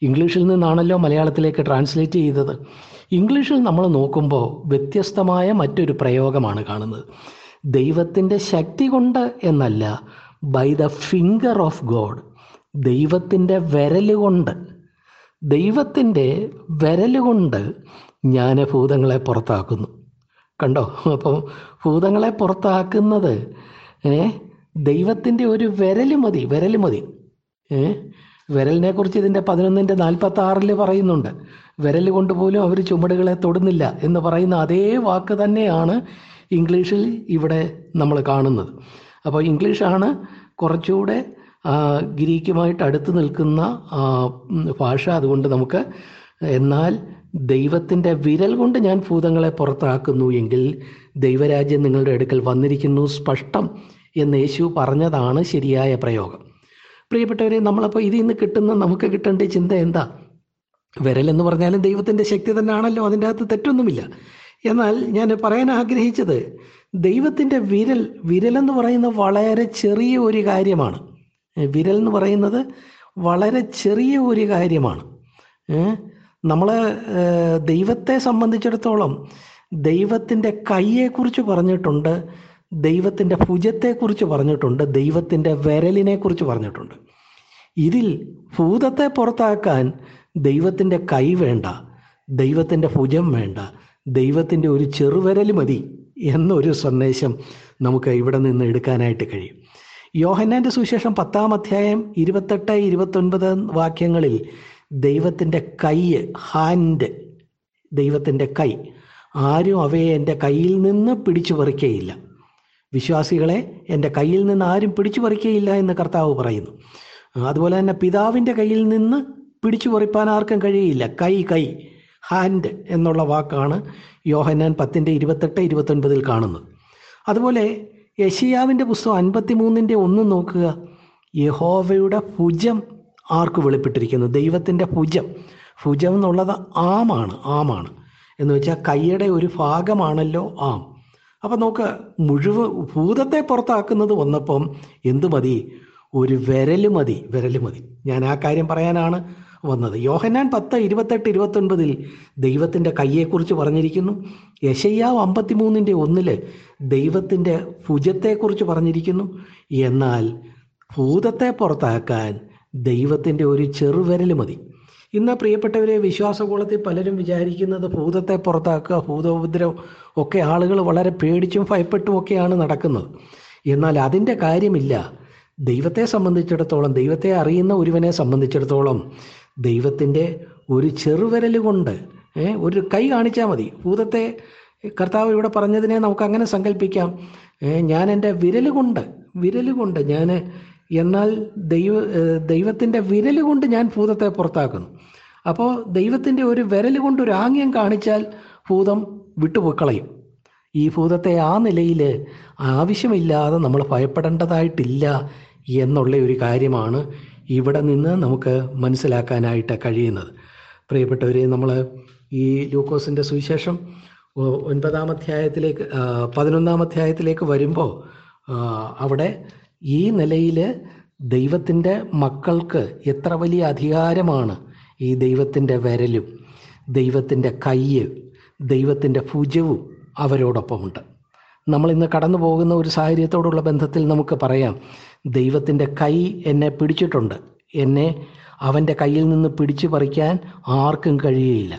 ഇംഗ്ലീഷിൽ നിന്നാണല്ലോ മലയാളത്തിലേക്ക് ട്രാൻസ്ലേറ്റ് ചെയ്തത്. ഇംഗ്ലീഷിൽ നമ്മൾ നോക്കുമ്പോൾ വ്യത്യസ്തമായ മറ്റൊരു പ്രയോഗമാണ് കാണുന്നത്. ദൈവത്തിന്റെ ശക്തി കൊണ്ട് എന്നല്ല by the finger of God ദൈവത്തിന്റെ വിരലുകൊണ്ട് ദൈവത്തിന്റെ വിരലുകൊണ്ട് ഞാൻ ഭൂതങ്ങളെ പുറത്താക്കുന്നു. കണ്ടോ? അപ്പോൾ ഭൂതങ്ങളെ പുറത്താക്കുന്നത് ഏ ദൈവത്തിന്റെ ഒരു വിരൽ മതി വിരൽ മതി. ഏ വിരലിനെ കുറിച്ച് ഇതിന്റെ പതിനൊന്നിന്റെ നാൽപ്പത്തി ആറിൽ പറയുന്നുണ്ട്. വിരൽ കൊണ്ട് പോലും അവർ ചുമടുകളെ തൊടുന്നില്ല എന്ന് പറയുന്ന അതേ വാക്ക് തന്നെയാണ് ഇംഗ്ലീഷിൽ ഇവിടെ നമ്മൾ കാണുന്നത്. അപ്പോൾ ഇംഗ്ലീഷാണ് കുറച്ചുകൂടെ ഗ്രീക്കുമായിട്ട് അടുത്ത് നിൽക്കുന്ന ഭാഷ അതുകൊണ്ട് നമുക്ക് എന്നാൽ ദൈവത്തിന്റെ വിരൽ കൊണ്ട് ഞാൻ ഭൂതങ്ങളെ പുറത്താക്കുന്നു എങ്കിൽ ദൈവരാജ്യം നിങ്ങളുടെ അടുക്കൽ വന്നിരിക്കുന്നു സ്പഷ്ടം എന്ന് യേശു പറഞ്ഞതാണ് ശരിയായ പ്രയോഗം. പ്രിയപ്പെട്ടവരെ നമ്മളപ്പോൾ ഇതിൽ നിന്ന് കിട്ടുന്ന നമുക്ക് കിട്ടേണ്ട ചിന്ത എന്താ? വിരലെന്ന് പറഞ്ഞാലും ദൈവത്തിന്റെ ശക്തി തന്നെയാണല്ലോ അതിന്റെ അകത്ത് തെറ്റൊന്നുമില്ല. എന്നാൽ ഞാൻ പറയാൻ ആഗ്രഹിച്ചത് ദൈവത്തിന്റെ വിരൽ വിരലെന്ന് പറയുന്ന വളരെ ചെറിയ ഒരു കാര്യമാണ്. വിരൽ എന്ന് പറയുന്നത് വളരെ ചെറിയ ഒരു കാര്യമാണ്. നമ്മൾ ദൈവത്തെ സംബന്ധിച്ചിടത്തോളം ദൈവത്തിന്റെ കൈയെക്കുറിച്ച് പറഞ്ഞിട്ടുണ്ട് ദൈവത്തിന്റെ ഭുജത്തെക്കുറിച്ച് പറഞ്ഞിട്ടുണ്ട് ദൈവത്തിന്റെ വിരലിനെക്കുറിച്ച് പറഞ്ഞിട്ടുണ്ട്. ഇതിൽ ഭൂതത്തെ പുറത്താക്കാൻ ദൈവത്തിന്റെ കൈ വേണ്ട ദൈവത്തിന്റെ ഭുജം വേണ്ട ദൈവത്തിന്റെ ഒരു ചെറുവിരൽ മതി എന്നൊരു സന്ദേശം നമുക്ക് ഇവിടെ നിന്ന് എടുക്കാനായിട്ട് കഴിയും. യോഹന്നാന്റെ സുവിശേഷം പത്താം അധ്യായം ഇരുപത്തെട്ട് ഇരുപത്തൊൻപത് വാക്യങ്ങളിൽ ദൈവത്തിന്റെ കൈ ഹാൻഡ് ദൈവത്തിന്റെ കൈ. ആരും അവയെ എന്റെ കയ്യിൽ നിന്ന് പിടിച്ചു പറിക്കുകയില്ല വിശ്വാസികളെ എന്റെ കയ്യിൽ നിന്ന് ആരും പിടിച്ചു പറിക്കുകയില്ല എന്ന് കർത്താവ് പറയുന്നു. അതുപോലെ തന്നെ പിതാവിന്റെ കയ്യിൽ നിന്ന് പിടിച്ചു പറിപ്പാൻ ആർക്കും കഴിയില്ല. കൈ കൈ. ഹാൻഡ് എന്നുള്ള വാക്കാണ് യോഹന്നാൻ പത്തിന്റെ ഇരുപത്തെട്ട് ഇരുപത്തൊൻപതിൽ കാണുന്നത്. അതുപോലെ യഷിയാവിന്റെ പുസ്തകം അൻപത്തി മൂന്നിന്റെ ഒന്ന് നോക്കുക. യഹോവയുടെ ഭുജം ആർക്ക് വെളിപ്പെട്ടിരിക്കുന്നു? ദൈവത്തിന്റെ ഭുജം. ഭുജം എന്നുള്ളത് ആമാണ് ആമാണ്. എന്ന് വെച്ചാൽ കൈയുടെ ഒരു ഭാഗമാണല്ലോ ആം. അപ്പം നോക്ക് മുഴുവൻ ഭൂതത്തെ പുറത്താക്കുന്നത് വന്നപ്പം എന്തു മതി? ഒരു വിരൽ മതി വിരൽ മതി. ഞാൻ ആ കാര്യം പറയാനാണ്. വന്നത്. യോഹന്നാൻ പത്ത് ഇരുപത്തെട്ട് ഇരുപത്തൊൻപതിൽ ദൈവത്തിന്റെ കയ്യെക്കുറിച്ച് പറഞ്ഞിരിക്കുന്നു. യശയ്യാവ് അമ്പത്തിമൂന്നിന്റെ ഒന്നിൽ ദൈവത്തിന്റെ ഭുജത്തെക്കുറിച്ച് പറഞ്ഞിരിക്കുന്നു. എന്നാൽ ഭൂതത്തെ പുറത്താക്കാൻ ദൈവത്തിന്റെ ഒരു ചെറുവിരൽ മതി. ഇന്ന് പ്രിയപ്പെട്ടവരെ വിശ്വാസകോളത്തിൽ പലരും വിചാരിക്കുന്നത് ഭൂതത്തെ പുറത്താക്കുക ഭൂതോപദ്രവം ഒക്കെ ആളുകൾ വളരെ പേടിച്ചും ഭയപ്പെട്ടും ഒക്കെയാണ് നടക്കുന്നത്. എന്നാൽ അതിന്റെ കാര്യമില്ല. ദൈവത്തെ സംബന്ധിച്ചിടത്തോളം ദൈവത്തെ അറിയുന്ന ഒരുവനെ സംബന്ധിച്ചിടത്തോളം ദൈവത്തിന്റെ ഒരു ചെറുവിരൽ കൊണ്ട് ഒരു കൈ കാണിച്ചാൽ മതി. ഭൂതത്തെ കർത്താവ് ഇവിടെ പറഞ്ഞതിനെ നമുക്ക് അങ്ങനെ സങ്കല്പിക്കാം ഞാൻ എന്റെ വിരൽ കൊണ്ട് വിരൽ കൊണ്ട് ഞാൻ എന്നാൽ ദൈവ ദൈവത്തിന്റെ വിരൽ കൊണ്ട് ഞാൻ ഭൂതത്തെ പുറത്താക്കുന്നു. അപ്പോൾ ദൈവത്തിന്റെ ഒരു വിരൽ കൊണ്ട് ഒരു ആംഗ്യം കാണിച്ചാൽ ഭൂതം വിട്ടുപൊക്കളയും ഈ ഭൂതത്തെ ആ നിലയിൽ ആവശ്യമില്ലാതെ നമ്മൾ ഭയപ്പെടേണ്ടതായിട്ടില്ല എന്നുള്ള ഒരു കാര്യമാണ് ഇവിടെ നിന്ന് നമുക്ക് മനസ്സിലാക്കാനായിട്ട് കഴിയുന്നത്. പ്രിയപ്പെട്ടവരെ നമ്മൾ ഈ ലൂക്കോസിന്റെ സുവിശേഷം ഒൻപതാം അധ്യായത്തിലേക്ക് പതിനൊന്നാം അധ്യായത്തിലേക്ക് വരുമ്പോൾ അവിടെ ഈ നിലയിൽ ദൈവത്തിന്റെ മക്കൾക്ക് എത്ര വലിയ അധികാരമാണ് ഈ ദൈവത്തിന്റെ വിരലും ദൈവത്തിന്റെ കയ്യ് ദൈവത്തിന്റെ ഭുജവും അവരോടൊപ്പമുണ്ട്. നമ്മൾ ഇന്ന് കടന്നു പോകുന്ന ഒരു സാഹചര്യത്തോടുള്ള ബന്ധത്തിൽ നമുക്ക് പറയാം ദൈവത്തിന്റെ കൈ എന്നെ പിടിച്ചിട്ടുണ്ട്. എന്നെ അവന്റെ കയ്യിൽ നിന്ന് പിടിച്ചു പറിക്കാൻ ആർക്കും കഴിയുകയില്ല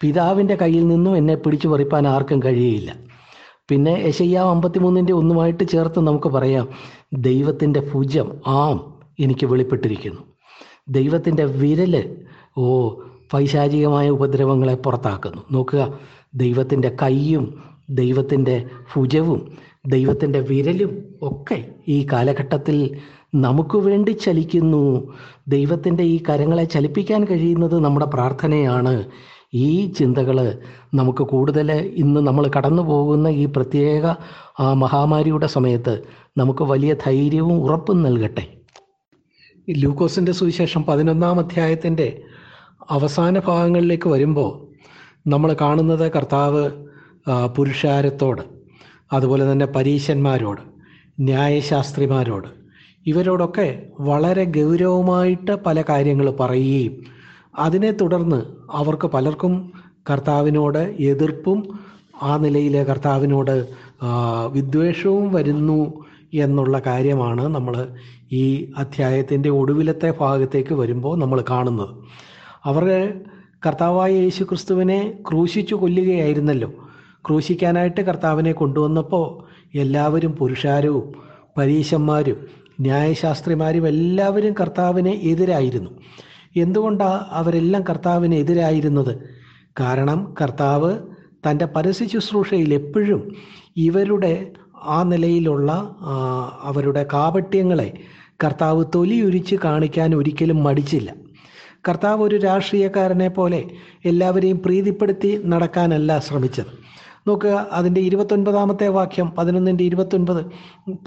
പിതാവിന്റെ കയ്യിൽ നിന്നും എന്നെ പിടിച്ചു പറിപ്പാൻ ആർക്കും കഴിയുകയില്ല പിന്നെ യശയ്യാവ് അമ്പത്തിമൂന്നിന്റെ ഒന്നുമായിട്ട് ചേർത്ത് നമുക്ക് പറയാം ദൈവത്തിന്റെ ഭുജം ആം എനിക്ക് വെളിപ്പെട്ടിരിക്കുന്നു. ദൈവത്തിന്റെ വിരൽ ഓ പൈശാചികമായ ഉപദ്രവങ്ങളെ പുറത്താക്കുന്നു. നോക്കുക ദൈവത്തിന്റെ കൈയും ദൈവത്തിന്റെ ഭുജവും ദൈവത്തിന്റെ വിരലും ഒക്കെ ഈ കാലഘട്ടത്തിൽ നമുക്ക് വേണ്ടി ചലിക്കുന്നു. ദൈവത്തിന്റെ ഈ കരങ്ങളെ ചലിപ്പിക്കാൻ കഴിയുന്നത് നമ്മുടെ പ്രാർത്ഥനയാണ്. ഈ ചിന്തകൾ നമുക്ക് കൂടുതൽ ഇന്ന് നമ്മൾ കടന്നു പോകുന്ന ഈ പ്രത്യേക മഹാമാരിയുടെ സമയത്ത് നമുക്ക് വലിയ ധൈര്യവും ഉറപ്പും നൽകട്ടെ. ലൂക്കോസിന്റെ സുവിശേഷം പതിനൊന്നാം അധ്യായത്തിന്റെ അവസാന ഭാഗങ്ങളിലേക്ക് വരുമ്പോൾ നമ്മൾ കാണുന്നത് കർത്താവ് പുരുഷാരത്തോട്. അതുപോലെ തന്നെ പരീശന്മാരോട് ന്യായശാസ്ത്രിമാരോട് ഇവരോടൊക്കെ വളരെ ഗൗരവമായിട്ട് പല കാര്യങ്ങൾ പറയുകയും അതിനെ തുടർന്ന് അവർക്ക് പലർക്കും കർത്താവിനോട് എതിർപ്പും ആ നിലയിൽ കർത്താവിനോട് വിദ്വേഷവും വരുന്നു എന്നുള്ള കാര്യമാണ് നമ്മൾ ഈ അധ്യായത്തിന്റെ ഒടുവിലത്തെ ഭാഗത്തേക്ക് വരുമ്പോൾ നമ്മൾ കാണുന്നത്. അവർ കർത്താവായ യേശു ക്രിസ്തുവിനെ ക്രൂശിച്ചു കൊല്ലുകയായിരുന്നല്ലോ. ക്രൂശിക്കാനായിട്ട് കർത്താവിനെ കൊണ്ടുവന്നപ്പോൾ എല്ലാവരും പുരുഷാരവും പരീശന്മാരും ന്യായശാസ്ത്രിമാരും എല്ലാവരും കർത്താവിനെ എതിരായിരുന്നു. എന്തുകൊണ്ടാണ് അവരെല്ലാം കർത്താവിന് എതിരായിരുന്നത്? കാരണം കർത്താവ് തന്റെ പരസ്യ ശുശ്രൂഷയിൽ എപ്പോഴും ഇവരുടെ ആ നിലയിലുള്ള അവരുടെ കാപട്യങ്ങളെ കർത്താവ് തൊലിയുരിച്ച് കാണിക്കാൻ ഒരിക്കലും മടിച്ചില്ല. കർത്താവ് ഒരു രാഷ്ട്രീയക്കാരനെ പോലെ എല്ലാവരെയും പ്രീതിപ്പെടുത്തി നടക്കാനല്ല ശ്രമിച്ചത്. നോക്കുക അതിന്റെ ഇരുപത്തൊൻപതാമത്തെ വാക്യം പതിനൊന്നിന്റെ ഇരുപത്തൊൻപത്.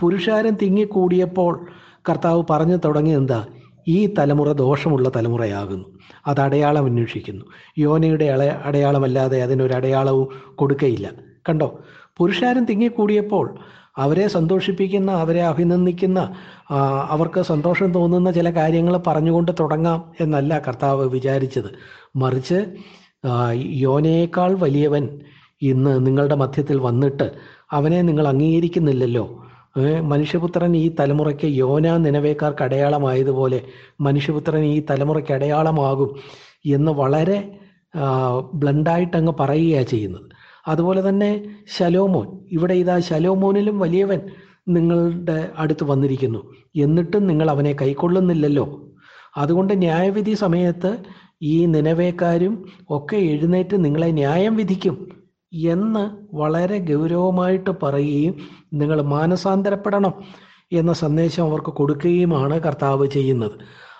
പുരുഷാരം തിങ്ങിക്കൂടിയപ്പോൾ കർത്താവ് പറഞ്ഞു തുടങ്ങി എന്താ? ഈ തലമുറ ദോഷമുള്ള തലമുറയാകുന്നു. അത് അടയാളം അന്വേഷിക്കുന്നു. യോനയുടെ അള അടയാളമല്ലാതെ അതിനൊരു അടയാളവും കൊടുക്കയില്ല. കണ്ടോ? പുരുഷാരം തിങ്ങിക്കൂടിയപ്പോൾ അവരെ സന്തോഷിപ്പിക്കുന്ന അവരെ അഭിനന്ദിക്കുന്ന അവർക്ക് സന്തോഷം തോന്നുന്ന ചില കാര്യങ്ങൾ പറഞ്ഞുകൊണ്ട് തുടങ്ങാം എന്നല്ല കർത്താവ് വിചാരിച്ചത്. മറിച്ച് യോനയേക്കാൾ വലിയവൻ ഇന്ന് നിങ്ങളുടെ മധ്യത്തിൽ വന്നിട്ട് അവനെ നിങ്ങൾ അംഗീകരിക്കുന്നില്ലല്ലോ. മനുഷ്യപുത്രൻ ഈ തലമുറയ്ക്ക് യോന നിലവേക്കാർക്ക് അടയാളമായതുപോലെ മനുഷ്യപുത്രൻ ഈ തലമുറയ്ക്ക് അടയാളമാകും എന്ന് വളരെ ബ്ലണ്ടായിട്ട് അങ്ങ് പറയുകയാണ് ചെയ്യുന്നത്. അതുപോലെ തന്നെ ശലോമോൻ ഇവിടെ ഇതാ ശലോമോനിലും വലിയവൻ നിങ്ങളുടെ അടുത്ത് വന്നിരിക്കുന്നു. എന്നിട്ടും നിങ്ങൾ അവനെ കൈക്കൊള്ളുന്നില്ലല്ലോ. അതുകൊണ്ട് ന്യായവിധി സമയത്ത് ഈ നിലവേക്കാരും ഒക്കെ എഴുന്നേറ്റ് നിങ്ങളെ ന്യായം വിധിക്കും. എന്ന് വളരെ ഗൗരവമായിട്ട് പറയുകയും നിങ്ങൾ മാനസാന്തരപ്പെടണം എന്ന സന്ദേശം അവർക്ക് കൊടുക്കുകയുമാണ് കർത്താവ് ചെയ്യുന്നത്.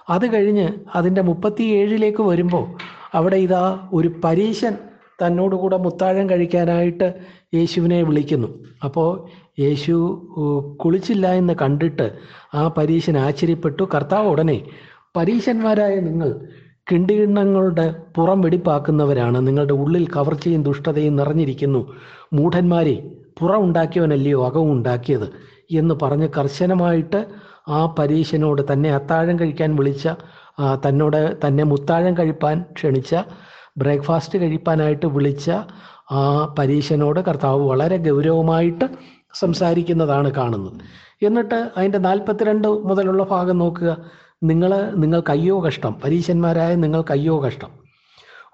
അത് കഴിഞ്ഞ് അതിന്റെ മുപ്പത്തിയേഴിലേക്ക് വരുമ്പോൾ അവിടെ ഇതാ ഒരു പരീശൻ തന്നോടുകൂടെ മുത്താഴം കഴിക്കാനായിട്ട് യേശുവിനെ വിളിക്കുന്നു. അപ്പോൾ യേശു കുളിച്ചില്ല എന്ന് കണ്ടിട്ട് ആ പരീശൻ ആശ്ചര്യപ്പെട്ടു. കർത്താവ് ഉടനെ പരീശന്മാരായ നിങ്ങൾ കിണ്ടികിണ്ണങ്ങളുടെ പുറം വെടിപ്പാക്കുന്നവരാണ്. നിങ്ങളുടെ ഉള്ളിൽ കവർച്ചയും ദുഷ്ടതയും നിറഞ്ഞിരിക്കുന്നു. മൂഢന്മാരെ പുറം ഉണ്ടാക്കിയവനല്ലയോ അകവും ഉണ്ടാക്കിയത്? എന്ന് പറഞ്ഞ് കർശനമായിട്ട് ആ പരീശനോട് തന്നെ അത്താഴം കഴിക്കാൻ വിളിച്ച തന്നോട് തന്നെ മുത്താഴം കഴിപ്പാൻ ക്ഷണിച്ച ബ്രേക്ക്ഫാസ്റ്റ് കഴിപ്പാനായിട്ട് വിളിച്ച ആ പരീശനോട് കർത്താവ് വളരെ ഗൗരവമായിട്ട് സംസാരിക്കുന്നതാണ് കാണുന്നത്. എന്നിട്ട് അതിന്റെ നാൽപ്പത്തിരണ്ട് മുതലുള്ള ഭാഗം നോക്കുക. നിങ്ങൾ നിങ്ങൾക്ക് കഷ്ടം. പരീശന്മാരായ നിങ്ങൾക്ക് അയ്യോ കഷ്ടം.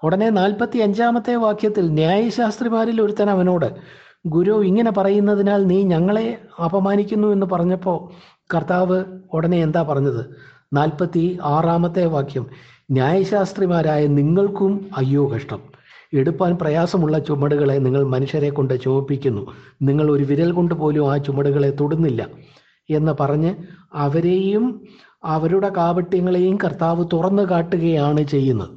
ഉടനെ നാൽപ്പത്തി അഞ്ചാമത്തെ വാക്യത്തിൽ ന്യായശാസ്ത്രിമാരിൽ ഒരുത്തൻ അവനോട് ഗുരു ഇങ്ങനെ പറയുന്നതിനാൽ നീ ഞങ്ങളെ അപമാനിക്കുന്നു എന്ന് പറഞ്ഞപ്പോൾ കർത്താവ് ഉടനെ എന്താ പറഞ്ഞത്? നാൽപ്പത്തി ആറാമത്തെ വാക്യം ന്യായശാസ്ത്രിമാരായ നിങ്ങൾക്കും അയ്യോ കഷ്ടം. എടുപ്പാൻ പ്രയാസമുള്ള ചുമടുകളെ നിങ്ങൾ മനുഷ്യരെ കൊണ്ട് ചോപ്പിക്കുന്നു നിങ്ങൾ ഒരു വിരൽ കൊണ്ട് പോലും ആ ചുമടുകളെ തൊടുന്നില്ല എന്ന് പറഞ്ഞ് അവരെയും അവരുടെ കാപട്യങ്ങളെയും കർത്താവ് തുറന്നു കാട്ടുകയാണ് ചെയ്യുന്നത്.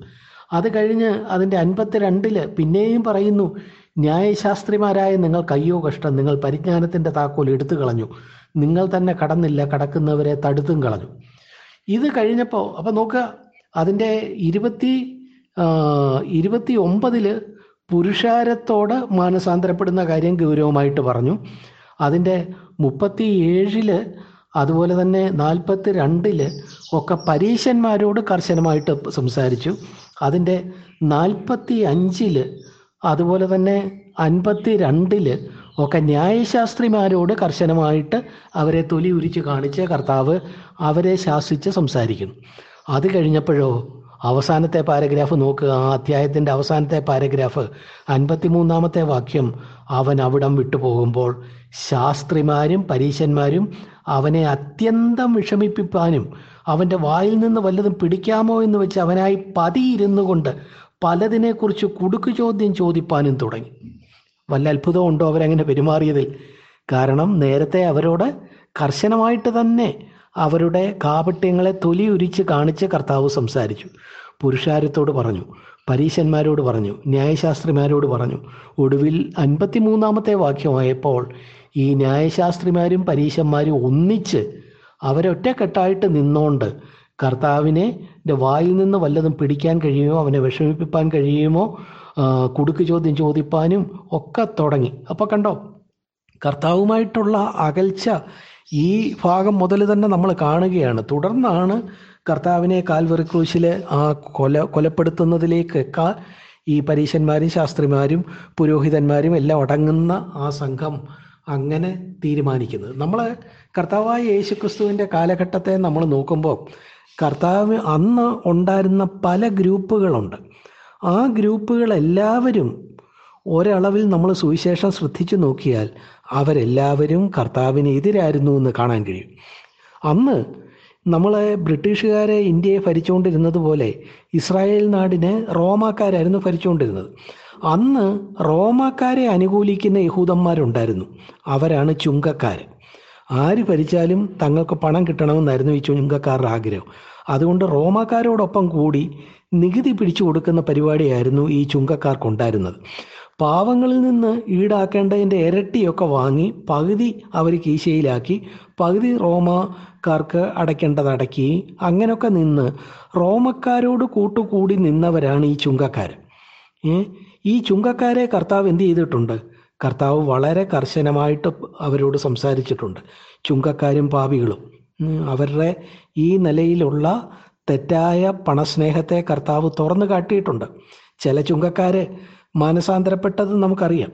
അത് കഴിഞ്ഞ് അതിന്റെ അൻപത്തിരണ്ടിൽ പിന്നെയും പറയുന്നു ന്യായശാസ്ത്രിമാരായ നിങ്ങൾ കയ്യോ കഷ്ടം നിങ്ങൾ പരിജ്ഞാനത്തിന്റെ താക്കോൽ എടുത്തു കളഞ്ഞു. നിങ്ങൾ തന്നെ കടന്നില്ല കടക്കുന്നവരെ തടുത്തും കളഞ്ഞു. ഇത് കഴിഞ്ഞപ്പോൾ അപ്പം നോക്കുക അതിന്റെ ഇരുപത്തി ഇരുപത്തി ഒമ്പതിൽ പുരുഷാരത്തോട് മാനസാന്തരപ്പെടുന്ന കാര്യം ഗൗരവമായിട്ട് പറഞ്ഞു. അതിന്റെ മുപ്പത്തി ഏഴിൽ അതുപോലെ തന്നെ നാൽപ്പത്തി രണ്ടിൽ ഒക്കെ പരീശന്മാരോട് കർശനമായിട്ട് സംസാരിച്ചു. അതിന്റെ നാൽപ്പത്തി അഞ്ചിൽ അതുപോലെ തന്നെ അൻപത്തി രണ്ടിൽ ഒക്കെ ന്യായശാസ്ത്രിമാരോട് കർശനമായിട്ട് അവരെ തൊലി ഉരിച്ച് കാണിച്ച് കർത്താവ് അവരെ ശാസിച്ച് സംസാരിക്കുന്നു അത് കഴിഞ്ഞപ്പോഴോ അവസാനത്തെ പാരഗ്രാഫ് നോക്കുക. ആ അധ്യായത്തിന്റെ അവസാനത്തെ പാരഗ്രാഫ് അൻപത്തിമൂന്നാമത്തെ വാക്യം അവൻ അവിടം വിട്ടുപോകുമ്പോൾ ശാസ്ത്രിമാരും പരീശന്മാരും അവനെ അത്യന്തം വിഷമിപ്പിക്കാനും അവന്റെ വായിൽ നിന്ന് വല്ലതും പിടിക്കാമോ എന്ന് വെച്ച് അവനായി പതിയിരുന്നു കൊണ്ട് പലതിനെക്കുറിച്ച് കുടുക്കു ചോദ്യം ചോദിപ്പാനും തുടങ്ങി. വല്ല അത്ഭുതമുണ്ടോ അവരങ്ങനെ പെരുമാറിയതിൽ? കാരണം നേരത്തെ അവരോട് കർശനമായിട്ട് തന്നെ അവരുടെ കാപട്യങ്ങളെ തൊലി ഉരിച്ച് കാണിച്ച് കർത്താവ് സംസാരിച്ചു. പുരുഷാരത്തോട് പറഞ്ഞു പരീശന്മാരോട് പറഞ്ഞു ന്യായശാസ്ത്രിമാരോട് പറഞ്ഞു. ഒടുവിൽ അൻപത്തിമൂന്നാമത്തെ വാക്യമായപ്പോൾ ഈ ന്യായശാസ്ത്രിമാരും പരീശന്മാരും ഒന്നിച്ച് അവരൊറ്റക്കെട്ടായിട്ട് നിന്നോണ്ട് കർത്താവിനെ വായിൽ നിന്ന് വല്ലതും പിടിക്കാൻ കഴിയുമോ? അവനെ വിഷമിപ്പിക്കാൻ കഴിയുമോ? കുടുക്ക് ചോദ്യം ചോദിപ്പാനും ഒക്കെ തുടങ്ങി. അപ്പോൾ കണ്ടോ കർത്താവുമായിട്ടുള്ള അകൽച്ച ഈ ഭാഗം മുതൽ തന്നെ നമ്മൾ കാണുകയാണ്. തുടർന്നാണ് കർത്താവിനെ കാൽവറി ക്രൂശിലെ ആ കൊല കൊലപ്പെടുത്തുന്നതിലേക്ക് ഈ പരീശന്മാരും ശാസ്ത്രിമാരും പുരോഹിതന്മാരും എല്ലാം അടങ്ങുന്ന ആ സംഘം അങ്ങനെ തീരുമാനിക്കുന്നത്. നമ്മൾ കർത്താവായ യേശുക്രിസ്തുവിന്റെ കാലഘട്ടത്തെ നമ്മൾ നോക്കുമ്പോൾ കർത്താവ് അന്ന് ഉണ്ടായിരുന്ന പല ഗ്രൂപ്പുകളുണ്ട്. ആ ഗ്രൂപ്പുകളെല്ലാവരും ഒരളവിൽ നമ്മൾ സുവിശേഷം ശ്രദ്ധിച്ചു നോക്കിയാൽ അവരെല്ലാവരും കർത്താവിന് എതിരായിരുന്നു എന്ന് കാണാൻ കഴിയും. അന്ന് നമ്മളെ ബ്രിട്ടീഷുകാരെ ഇന്ത്യയെ ഭരിച്ചുകൊണ്ടിരുന്നത് പോലെ ഇസ്രായേൽ നാടിനെ റോമാക്കാരായിരുന്നു ഭരിച്ചുകൊണ്ടിരുന്നത്. അന്ന് റോമാക്കാരെ അനുകൂലിക്കുന്ന യഹൂദന്മാരുണ്ടായിരുന്നു. അവരാണ് ചുങ്കക്കാർ ആര് ഭരിച്ചാലും തങ്ങൾക്ക് പണം കിട്ടണമെന്നായിരുന്നു ഈ ചുങ്കക്കാരുടെ ആഗ്രഹം. അതുകൊണ്ട് റോമാക്കാരോടൊപ്പം കൂടി നികുതി പിടിച്ചു കൊടുക്കുന്ന പരിപാടിയായിരുന്നു ഈ ചുങ്കക്കാർക്കുണ്ടായിരുന്നത്. പാവങ്ങളിൽ നിന്ന് ഈടാക്കേണ്ടതിന്റെ ഇരട്ടിയൊക്കെ വാങ്ങി പകുതി അവർ കീശയിലാക്കി പകുതി റോമാക്കാർക്ക് അടയ്ക്കേണ്ടത് അടക്കി അങ്ങനെയൊക്കെ നിന്ന് റോമക്കാരോട് കൂട്ടുകൂടി നിന്നവരാണ് ഈ ചുങ്കക്കാർ ഏ? ഈ ചുങ്കക്കാരെ കർത്താവ് എന്ത് ചെയ്തിട്ടുണ്ട്? കർത്താവ് വളരെ കർശനമായിട്ട് അവരോട് സംസാരിച്ചിട്ടുണ്ട്. ചുങ്കക്കാരും പാപികളും. അവരുടെ ഈ നിലയിലുള്ള തെറ്റായ പണസ്നേഹത്തെ കർത്താവ് തുറന്നു കാട്ടിയിട്ടുണ്ട്. ചില ചുങ്കക്കാരെ മാനസാന്തരപ്പെട്ടത് നമുക്കറിയാം.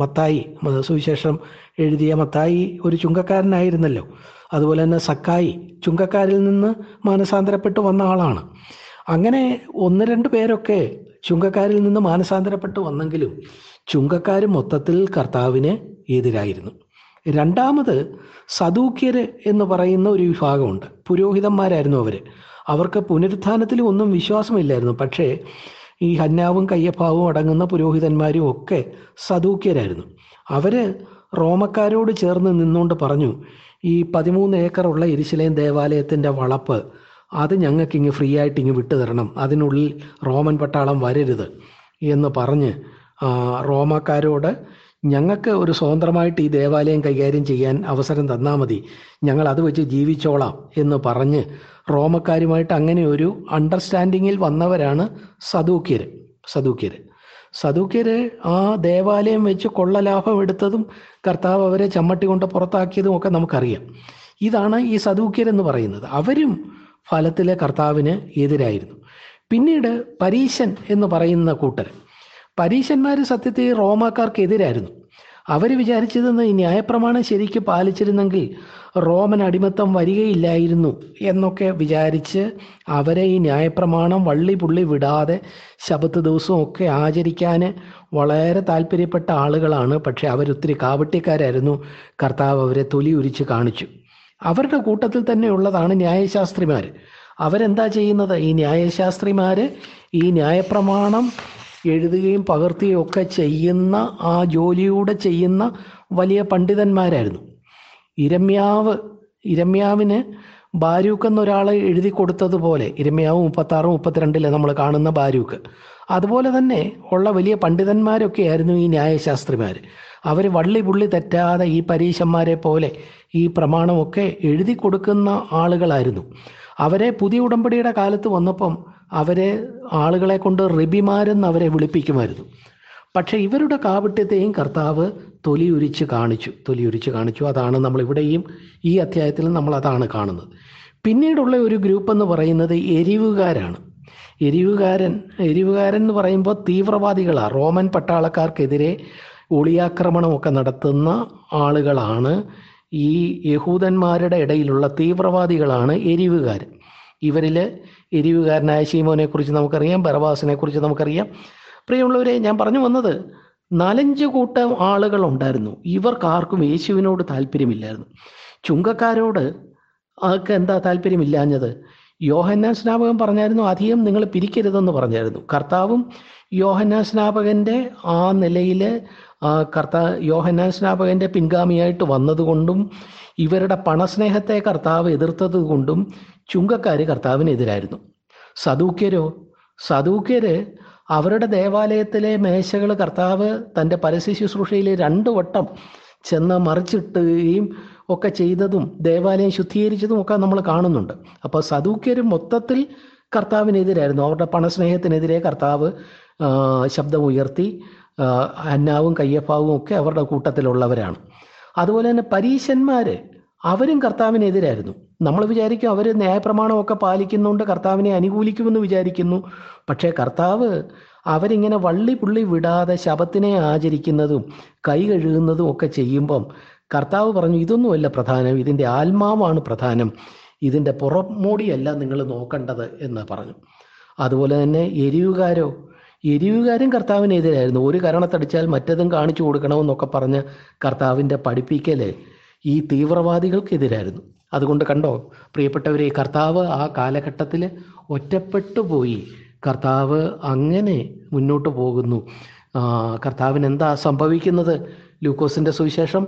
മത്തായി സുവിശേഷം എഴുതിയ മത്തായി ഒരു ചുങ്കക്കാരനായിരുന്നല്ലോ. അതുപോലെ തന്നെ സക്കായി ചുങ്കക്കാരിൽ നിന്ന് മാനസാന്തരപ്പെട്ട് വന്ന ആളാണ്. അങ്ങനെ ഒന്ന് രണ്ട് പേരൊക്കെ ചുങ്കക്കാരിൽ നിന്ന് മാനസാന്തരപ്പെട്ട് വന്നെങ്കിലും ചുങ്കക്കാർ മൊത്തത്തിൽ കർത്താവിന് എതിരായിരുന്നു. രണ്ടാമത് സദൂക്യര് എന്ന് പറയുന്ന ഒരു വിഭാഗമുണ്ട്. പുരോഹിതന്മാരായിരുന്നു അവർ അവർക്ക് പുനരുത്ഥാനത്തിൽ ഒന്നും വിശ്വാസമില്ലായിരുന്നു. പക്ഷേ ഈ ഹന്നാവും കയ്യപ്പാവും അടങ്ങുന്ന പുരോഹിതന്മാരും ഒക്കെ സദൂക്യരായിരുന്നു. അവർ റോമക്കാരോട് ചേർന്ന് നിന്നുകൊണ്ട് പറഞ്ഞു ഈ പതിമൂന്ന് ഏക്കറുള്ള എരിശിലേം ദേവാലയത്തിന്റെ വളപ്പ് അത് ഞങ്ങൾക്ക് ഇങ്ങ് ഫ്രീ ആയിട്ട് ഇങ്ങ് വിട്ടു തരണം അതിനുള്ളിൽ റോമൻ പട്ടാളം വരരുത് എന്ന് പറഞ്ഞ് റോമാക്കാരോട് ഞങ്ങൾക്ക് ഒരു സ്വതന്ത്രമായിട്ട് ഈ ദേവാലയം കൈകാര്യം ചെയ്യാൻ അവസരം തന്നാൽ മതി. ഞങ്ങൾ അത് വെച്ച് ജീവിച്ചോളാം എന്ന് പറഞ്ഞ് റോമക്കാരുമായിട്ട് അങ്ങനെ ഒരു അണ്ടർസ്റ്റാൻഡിങ്ങിൽ വന്നവരാണ് സദൂക്യർ സദൂക്യർ സദൂക്യര് ആ ദേവാലയം വെച്ച് കൊള്ളലാഭം എടുത്തതും കർത്താവ് അവരെ ചമ്മട്ടി കൊണ്ട് പുറത്താക്കിയതും ഒക്കെ നമുക്കറിയാം. ഇതാണ് ഈ സദൂക്യരെന്ന് പറയുന്നത്. അവരും ഫലത്തിലെ കർത്താവിന് എതിരായിരുന്നു. പിന്നീട് പരീശൻ എന്ന് പറയുന്ന കൂട്ടർ. പരീശന്മാർ സത്യത്തിൽ റോമാക്കാർക്ക് എതിരായിരുന്നു. അവർ വിചാരിച്ചതെന്ന് ഈ ന്യായപ്രമാണം ശരിക്ക് പാലിച്ചിരുന്നെങ്കിൽ റോമൻ അടിമത്തം വരികയില്ലായിരുന്നു എന്നൊക്കെ വിചാരിച്ച് അവരെ ഈ ന്യായപ്രമാണം വള്ളി പുള്ളി വിടാതെ ശബത്ത് ദിവസവും ഒക്കെ ആചരിക്കാൻ വളരെ താല്പര്യപ്പെട്ട ആളുകളാണ്. പക്ഷെ അവരൊത്തിരി കാവട്ടിക്കാരായിരുന്നു. കർത്താവ് അവരെ തൊലി ഉരിച്ച് കാണിച്ചു. അവരുടെ കൂട്ടത്തിൽ തന്നെ ഉള്ളതാണ് ന്യായശാസ്ത്രിമാർ. അവരെന്താ ചെയ്യുന്നത്? ഈ ന്യായശാസ്ത്രിമാർ ഈ ന്യായപ്രമാണം എഴുതുകയും പകർത്തുകയും ഒക്കെ ചെയ്യുന്ന ആ ജോലിയൂടെ ചെയ്യുന്ന വലിയ പണ്ഡിതന്മാരായിരുന്നു. ഇരമ്യാവ് ഇരമ്യാവിന് ബാരൂക്ക് എന്നൊരാൾ എഴുതി കൊടുത്തതുപോലെ ഇരമ്യാവ് മുപ്പത്താറ് മുപ്പത്തിരണ്ടിലെ നമ്മൾ കാണുന്ന ബാരൂക്ക്. അതുപോലെ തന്നെ ഉള്ള വലിയ പണ്ഡിതന്മാരൊക്കെ ആയിരുന്നു ഈ ന്യായശാസ്ത്രിമാർ. അവർ വള്ളി പുള്ളി തെറ്റാതെ ഈ പരീശന്മാരെ പോലെ ഈ പ്രമാണമൊക്കെ എഴുതി കൊടുക്കുന്ന ആളുകളായിരുന്നു. അവരെ പുതിയ ഉടമ്പടിയുടെ കാലത്ത് വന്നപ്പം അവരെ ആളുകളെ കൊണ്ട് റിബിമാരെന്ന് അവരെ വിളിപ്പിക്കുമായിരുന്നു. പക്ഷെ ഇവരുടെ കാപട്യത്തെയും കർത്താവ് തൊലിയുരിച്ച് കാണിച്ചു തൊലിയുരിച്ച് കാണിച്ചു. അതാണ് നമ്മൾ ഇവിടെയും ഈ അധ്യായത്തിൽ നമ്മൾ അതാണ് കാണുന്നത്. പിന്നീടുള്ള ഒരു ഗ്രൂപ്പ് എന്ന് പറയുന്നത് എരിവുകാരാണ്. എരിവുകാരൻ എരിവുകാരൻ എന്ന് പറയുമ്പോൾ തീവ്രവാദികളാണ് റോമൻ പട്ടാളക്കാർക്കെതിരെ ഒളിയാക്രമണമൊക്കെ നടത്തുന്ന ആളുകളാണ്. ഈ യഹൂദന്മാരുടെ ഇടയിലുള്ള തീവ്രവാദികളാണ് എരിവുകാർ ഇവരിൽ എരിവുകാരനായ ശീമോനെ കുറിച്ച് നമുക്കറിയാം ബറവാസിനെ കുറിച്ച് നമുക്കറിയാം. പ്രിയമുള്ളവരെ ഞാൻ പറഞ്ഞു വന്നത് നാലഞ്ച് കൂട്ടം ആളുകൾ ഉണ്ടായിരുന്നു. ഇവർക്ക് ആർക്കും യേശുവിനോട് താല്പര്യമില്ലായിരുന്നു. ചുങ്കക്കാരോട് ആർക്ക് എന്താ താല്പര്യമില്ലാഞ്ഞത്? യോഹന്നാൻ സ്നാപകൻ പറഞ്ഞായിരുന്നു അധികം നിങ്ങൾ പിരിക്കരുതെന്ന് പറഞ്ഞായിരുന്നു. കർത്താവും യോഹന്നാൻ സ്നാപകന്റെ ആ നിലയിൽ കർത്താ യോഹന്നാൻ സ്നാപകന്റെ പിൻഗാമിയായിട്ട് വന്നതുകൊണ്ടും ഇവരുടെ പണസ്നേഹത്തെ കർത്താവ് എതിർത്തത് കൊണ്ടും ചുങ്കക്കാർ കർത്താവിനെതിരായിരുന്നു. സദൂക്യരോ സദൂക്യര് അവരുടെ ദേവാലയത്തിലെ മേശകൾ കർത്താവ് തന്റെ പരസ്യ ശുശ്രൂഷയിൽ രണ്ടു വട്ടം ചെന്ന് മറിച്ചിട്ടുകയും ഒക്കെ ചെയ്തതും ദേവാലയം ശുദ്ധീകരിച്ചതും ഒക്കെ നമ്മൾ കാണുന്നുണ്ട്. അപ്പോൾ സദൂക്യരും മൊത്തത്തിൽ കർത്താവിനെതിരായിരുന്നു. അവരുടെ പണസ്നേഹത്തിനെതിരെ കർത്താവ് ശബ്ദം ഉയർത്തി അന്നാവും കയ്യപ്പാവും ഒക്കെ അവരുടെ കൂട്ടത്തിലുള്ളവരാണ്. അതുപോലെ തന്നെ പരീശന്മാർ അവരും കർത്താവിനെതിരായിരുന്നു. നമ്മൾ വിചാരിക്കും അവർ ന്യായപ്രമാണമൊക്കെ പാലിക്കുന്നുണ്ട് കർത്താവിനെ അനുകൂലിക്കുമെന്ന് വിചാരിക്കുന്നു. പക്ഷേ കർത്താവ് അവരിങ്ങനെ വള്ളി പുള്ളി വിടാതെ ശബത്തിനെ ആചരിക്കുന്നതും കൈ കഴുകുന്നതും ഒക്കെ ചെയ്യുമ്പം കർത്താവ് പറഞ്ഞു ഇതൊന്നുമല്ല പ്രധാനം ഇതിന്റെ ആത്മാവാണ് പ്രധാനം. ഇതിന്റെ പുറമോടിയല്ല നിങ്ങൾ നോക്കേണ്ടത് എന്ന് പറഞ്ഞു. അതുപോലെ തന്നെ എരിവുകാരോ എരിവുകാരും കർത്താവിനെതിരായിരുന്നു. ഒരു കരണത്തടിച്ചാൽ മറ്റതും കാണിച്ചു കൊടുക്കണമെന്നൊക്കെ പറഞ്ഞ് കർത്താവിന്റെ പഠിപ്പിക്കൽ ഈ തീവ്രവാദികൾക്കെതിരായിരുന്നു. അതുകൊണ്ട് കണ്ടോ പ്രിയപ്പെട്ടവരെ കർത്താവ് ആ കാലഘട്ടത്തിൽ ഒറ്റപ്പെട്ടു പോയി. കർത്താവ് അങ്ങനെ മുന്നോട്ട് പോകുന്നു. കർത്താവിന് എന്താ സംഭവിക്കുന്നത്? ലൂക്കോസിന്റെ സുവിശേഷം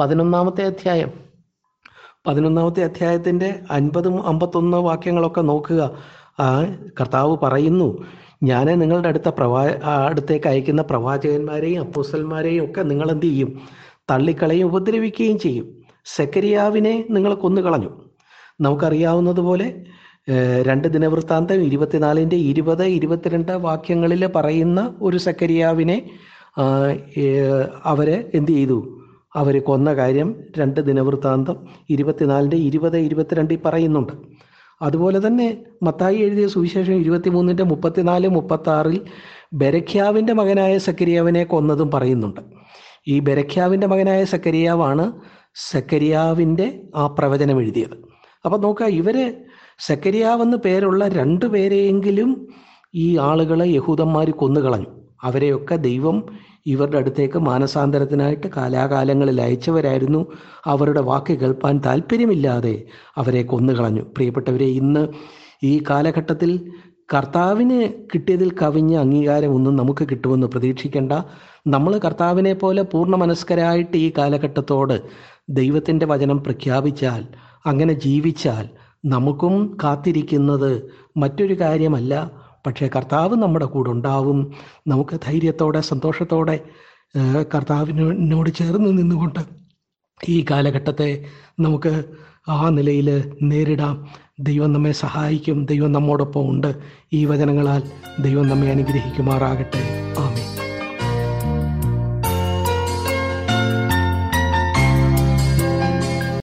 പതിനൊന്നാമത്തെ അധ്യായം. പതിനൊന്നാമത്തെ അധ്യായത്തിന്റെ അൻപതും അമ്പത്തൊന്ന് വാക്യങ്ങളൊക്കെ നോക്കുക. കർത്താവ് പറയുന്നു ഞാൻ നിങ്ങളുടെ അടുത്ത പ്രവാ അടുത്തേക്ക് അയക്കുന്ന പ്രവാചകന്മാരെയും അപ്പൂസന്മാരെയും ഒക്കെ നിങ്ങൾ എന്ത് ചെയ്യും? തള്ളിക്കളയും ഉപദ്രവിക്കുകയും ചെയ്യും. സെക്കരിയാവിനെ നിങ്ങൾ കൊന്നുകളഞ്ഞു. നമുക്കറിയാവുന്നതുപോലെ രണ്ട് ദിനവൃത്താന്തം ഇരുപത്തിനാലിന്റെ ഇരുപത് ഇരുപത്തിരണ്ട് വാക്യങ്ങളിൽ പറയുന്ന ഒരു സെക്കരിയാവിനെ അവരെ എന്ത് ചെയ്തു? അവർ കൊന്ന കാര്യം രണ്ട് ദിനവൃത്താന്തം ഇരുപത്തിനാലിന്റെ ഇരുപത് ഇരുപത്തിരണ്ടിൽ പറയുന്നുണ്ട്. അതുപോലെ തന്നെ മത്തായി എഴുതിയ സുവിശേഷം ഇരുപത്തിമൂന്നിന്റെ മുപ്പത്തിനാല് മുപ്പത്താറിൽ ബെരഖ്യാവിന്റെ മകനായ സക്കരിയാവിനെ കൊന്നതും പറയുന്നുണ്ട്. ഈ ബെരഖ്യാവിന്റെ മകനായ സക്കരിയാവാണ് സക്കരിയാവിന്റെ ആ പ്രവചനം എഴുതിയത്. അപ്പം നോക്കുക ഇവർ സക്കരിയാവെന്ന് പേരുള്ള രണ്ടു പേരെയെങ്കിലും ഈ ആളുകളെ യഹൂദന്മാർ കൊന്നുകളഞ്ഞു. അവരെയൊക്കെ ദൈവം ഇവരുടെ അടുത്തേക്ക് മാനസാന്തരത്തിനായിട്ട് കാലാകാലങ്ങളിൽ അയച്ചവരായിരുന്നു. അവരുടെ വാക്ക് കേൾപ്പാൻ താല്പര്യമില്ലാതെ അവരെ കൊന്നുകളഞ്ഞു. പ്രിയപ്പെട്ടവരെ ഇന്ന് ഈ കാലഘട്ടത്തിൽ കർത്താവിന് കിട്ടിയതിൽ കവിഞ്ഞ അംഗീകാരമൊന്നും നമുക്ക് കിട്ടുമെന്ന് പ്രതീക്ഷിക്കേണ്ട. നമ്മൾ കർത്താവിനെ പോലെ പൂർണ മനസ്കരായിട്ട് ഈ കാലഘട്ടത്തോട് ദൈവത്തിന്റെ വചനം പ്രഖ്യാപിച്ചാൽ അങ്ങനെ ജീവിച്ചാൽ നമുക്കും കാത്തിരിക്കുന്നത് മറ്റൊരു കാര്യമല്ല. പക്ഷേ കർത്താവ് നമ്മുടെ കൂടെ ഉണ്ടാവും. നമുക്ക് ധൈര്യത്തോടെ സന്തോഷത്തോടെ കർത്താവിനോട് ചേർന്ന് നിന്നുകൊണ്ട് ഈ കാലഘട്ടത്തെ നമുക്ക് ആ നിലയിൽ നേരിടാം. ദൈവം നമ്മെ സഹായിക്കും. ദൈവം നമ്മോടൊപ്പം ഉണ്ട് ഈ വചനങ്ങളാൽ ദൈവം നമ്മെ അനുഗ്രഹിക്കുമാറാകട്ടെ. ആമേ